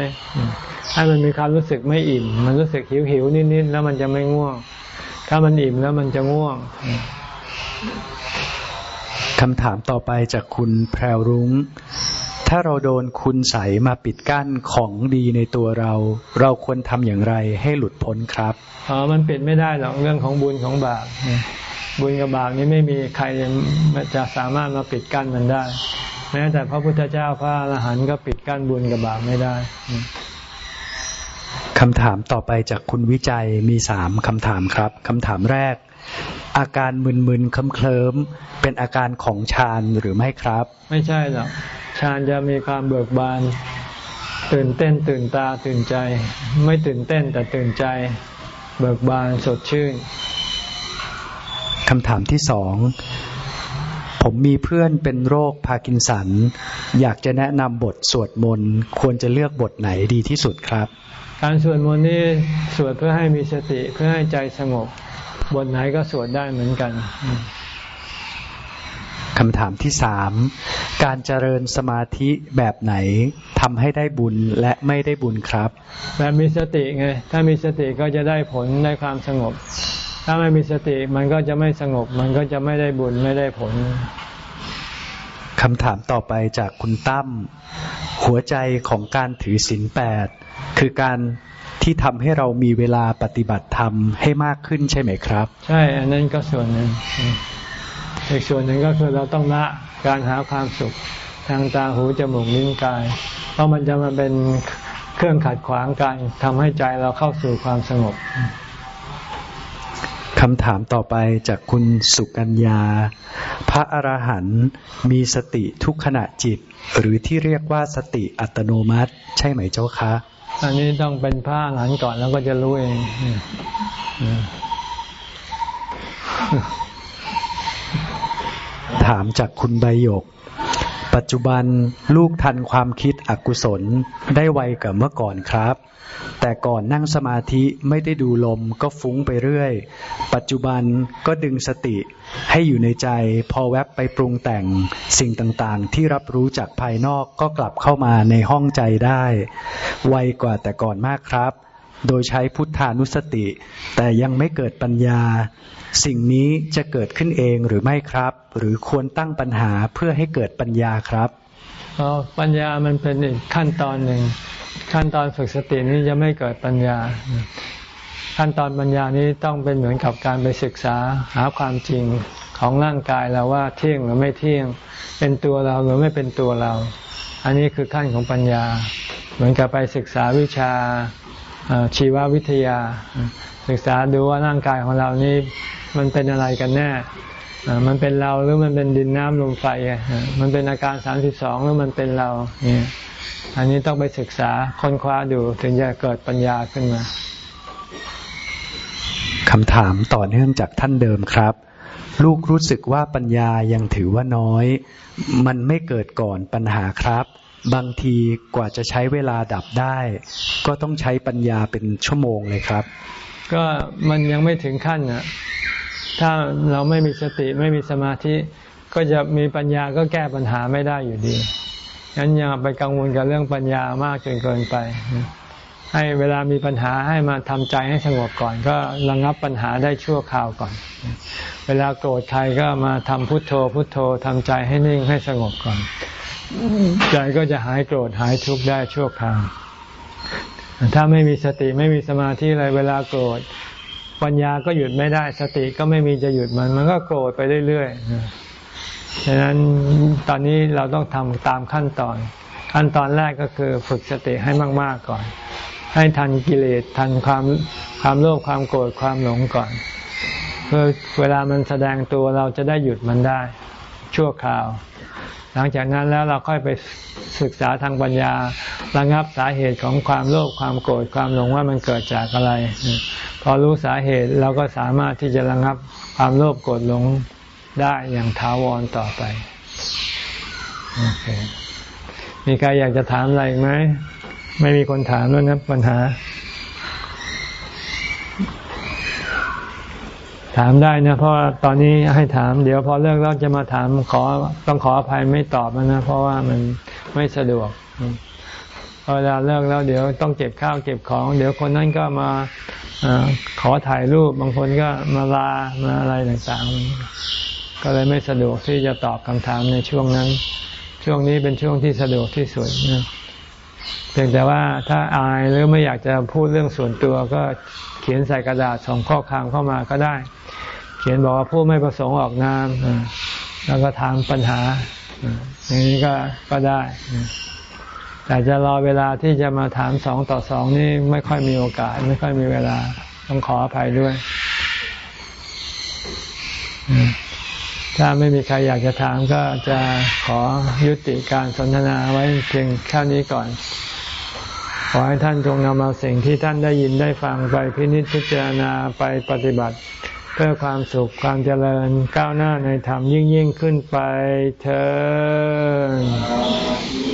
ให้มันมีความรู้สึกไม่อิ่ม มันรู้สึกหิวหิวนิดๆแล้วมันจะไม่ง่วง ถ้ามันอิ่มแล้วมันจะง่วงคำถามต่อไปจากคุณแพรวรุง้ง ถ้าเราโดนคุณใสมาปิดกั้นของดีในตัวเรา เราควรทำอย่างไรให้หลุดพ้นครับอ๋อมันปิดไม่ได้หรอกเรื่องของบุญของบาปบุญกับบาปนี้ไม่มีใครจะสามารถมาปิดกั้นมันได้ แม้แต่พระพุทธเจ้าพระอรหันต์ก็ปิดกั้นบุญกับบาปไม่ได้คำถามต่อไปจากคุณวิจัยมีสามคำถามครับคำถามแรก อาการมึนๆเคลิ้มๆเป็นอาการของฌานหรือไม่ครับ ไม่ใช่หรอก ฌานจะมีความเบิกบาน ตื่นเต้นตื่นตาตื่นใจ ไม่ตื่นเต้นแต่ตื่นใจ เบิกบานสดชื่นคำถามที่สองผมมีเพื่อนเป็นโรคพาร์กินสัน อยากจะแนะนำบทสวดมนต์ควรจะเลือกบทไหนดีที่สุดครับ การสวดมนต์นี่สวดเพื่อให้มีสติเพื่อให้ใจสงบบทไหนก็สวดได้เหมือนกัน คำถามที่สามการเจริญสมาธิแบบไหนทำให้ได้บุญและไม่ได้บุญครับแบบมีสติไงถ้ามีสติก็จะได้ผลได้ความสงบ ถ้าไม่มีสติมันก็จะไม่สงบ มันก็จะไม่ได้บุญไม่ได้ผลคำถามต่อไปจากคุณตั้มหัวใจของการถือศีลแปดคือการที่ทำให้เรามีเวลาปฏิบัติธรรมให้มากขึ้นใช่ไหมครับ ใช่ อันนั้นก็ส่วนหนึ่ง อีกส่วนหนึ่งก็คือเราต้องละการหาความสุขทางตาหูจมูกลิ้นกาย เพราะมันจะมาเป็นเครื่องขัดขวางการทำให้ใจเราเข้าสู่ความสงบคำถามต่อไปจากคุณสุกัญญา พระอรหันต์มีสติทุกขณะจิต หรือที่เรียกว่าสติอัตโนมัติ ใช่ไหมเจ้าคะ อันนี้ต้องเป็นพระอรหันต์ก่อนแล้วก็จะรู้เอง ถามจากคุณใบหยก ปัจจุบันลูกทันความคิดอกุศลได้ไวกว่าเมื่อก่อนครับ แต่ก่อนนั่งสมาธิไม่ได้ดูลมก็ฟุ้งไปเรื่อย ปัจจุบันก็ดึงสติให้อยู่ในใจ พอแวบไปปรุงแต่งสิ่งต่างๆ ที่รับรู้จากภายนอกก็กลับเข้ามาในห้องใจได้ ไวกว่าแต่ก่อนมากครับ โดยใช้พุทธานุสติ แต่ยังไม่เกิดปัญญา สิ่งนี้จะเกิดขึ้นเองหรือไม่ครับ หรือควรตั้งปัญหาเพื่อให้เกิดปัญญาครับอ๋อปัญญามันเป็นอีกขั้นตอนหนึ่ง ขั้นตอนฝึกสตินี้จะไม่เกิดปัญญา ขั้นตอนปัญญานี้ต้องเป็นเหมือนกับการไปศึกษาหาความจริงของร่างกายเราว่าเที่ยงหรือไม่เที่ยง เป็นตัวเราหรือไม่เป็นตัวเรา อันนี้คือขั้นของปัญญา เหมือนกับไปศึกษาวิชาชีววิทยา ศึกษาดูว่าร่างกายของเรานี้ มันเป็นอะไรกันแน่มันเป็นเราหรือมันเป็นดินน้ำลมไฟมันเป็นอาการสามสิบสองหรือมันเป็นเราเนี่ยอันนี้ต้องไปศึกษาค้นคว้าดูถึงจะเกิดปัญญาขึ้นมาคำถามต่อเนื่องจากท่านเดิมครับ ลูกรู้สึกว่าปัญญายังถือว่าน้อย มันไม่เกิดก่อนปัญหาครับ บางทีกว่าจะใช้เวลาดับได้ ก็ต้องใช้ปัญญาเป็นชั่วโมงเลยครับ ก็มันยังไม่ถึงขั้นอะ ถ้าเราไม่มีสติไม่มีสมาธิ ก็จะมีปัญญาก็แก้ปัญหาไม่ได้อยู่ดีงั้นอย่าไปกังวลกับเรื่องปัญญามากจนเกินไป ให้เวลามีปัญหาให้มาทำใจให้สงบก่อน ก็ระงับปัญหาได้ชั่วคราวก่อน เวลาโกรธใครก็มาทำพุทโธ พุทโธทำใจให้นิ่งให้สงบก่อน ใจก็จะหายโกรธหายทุกข์ได้ชั่วคราวถ้าไม่มีสติไม่มีสมาธิอะไรเวลาโกรธ ปัญญาก็หยุดไม่ได้ สติก็ไม่มีจะหยุดมัน มันก็โกรธไปเรื่อยๆฉะนั้นตอนนี้เราต้องทำตามขั้นตอน ขั้นตอนแรกก็คือฝึกสติให้มาก ๆก่อน ให้ทันกิเลสทันความความโลภความโกรธความหลงก่อนเพื่อเวลามันแสดงตัวเราจะได้หยุดมันได้ ชั่วคราว หลังจากนั้นแล้วเราค่อยไปศึกษาทางปัญญา ระงับสาเหตุของความโลภความโกรธความหลงว่ามันเกิดจากอะไร พอรู้สาเหตุเราก็สามารถที่จะระงับความโลภโกรธหลงได้อย่างถาวรต่อไปโอเคมีใครอยากจะถามอะไรไหมไม่มีคนถามแล้วนะปัญหา ถามได้นะเพราะตอนนี้ให้ถาม เดี๋ยวพอเลิกแล้วจะมาถามขอต้องขออภัยไม่ตอบนะเพราะว่ามันไม่สะดวก เวลาเลิกแล้วเดี๋ยวต้องเก็บข้าวเก็บของ เดี๋ยวคนนั้นก็มาอขอถ่ายรูป บางคนก็มาลามาอะไรต่างๆ ก็เลยไม่สะดวกที่จะตอบคำถามในช่วงนั้น ช่วงนี้เป็นช่วงที่สะดวกที่สุดนะเพียงแต่ว่าถ้าอายหรือไม่อยากจะพูดเรื่องส่วนตัวก็เขียนใส่กระดาษส่งข้อความเข้ามาก็ได้ เขียนบอกว่าผู้ไม่ประสงค์ออกนามแล้วก็ถามปัญหาอย่างนี้ก็ก็ได้ แต่จะรอเวลาที่จะมาถามสองต่อสองนี่ไม่ค่อยมีโอกาส ไม่ค่อยมีเวลา ต้องขออภัยด้วย ถ้าไม่มีใครอยากจะถามก็จะขอยุติการสนทนาไว้เพียงแค่นี้ก่อน ขอให้ท่านจงนำเอาสิ่งที่ท่านได้ยินได้ฟังไปพินิจพิจารณาไปปฏิบัติ เพื่อความสุขความเจริญก้าวหน้าในธรรมยิ่งยิ่งขึ้นไปเธอ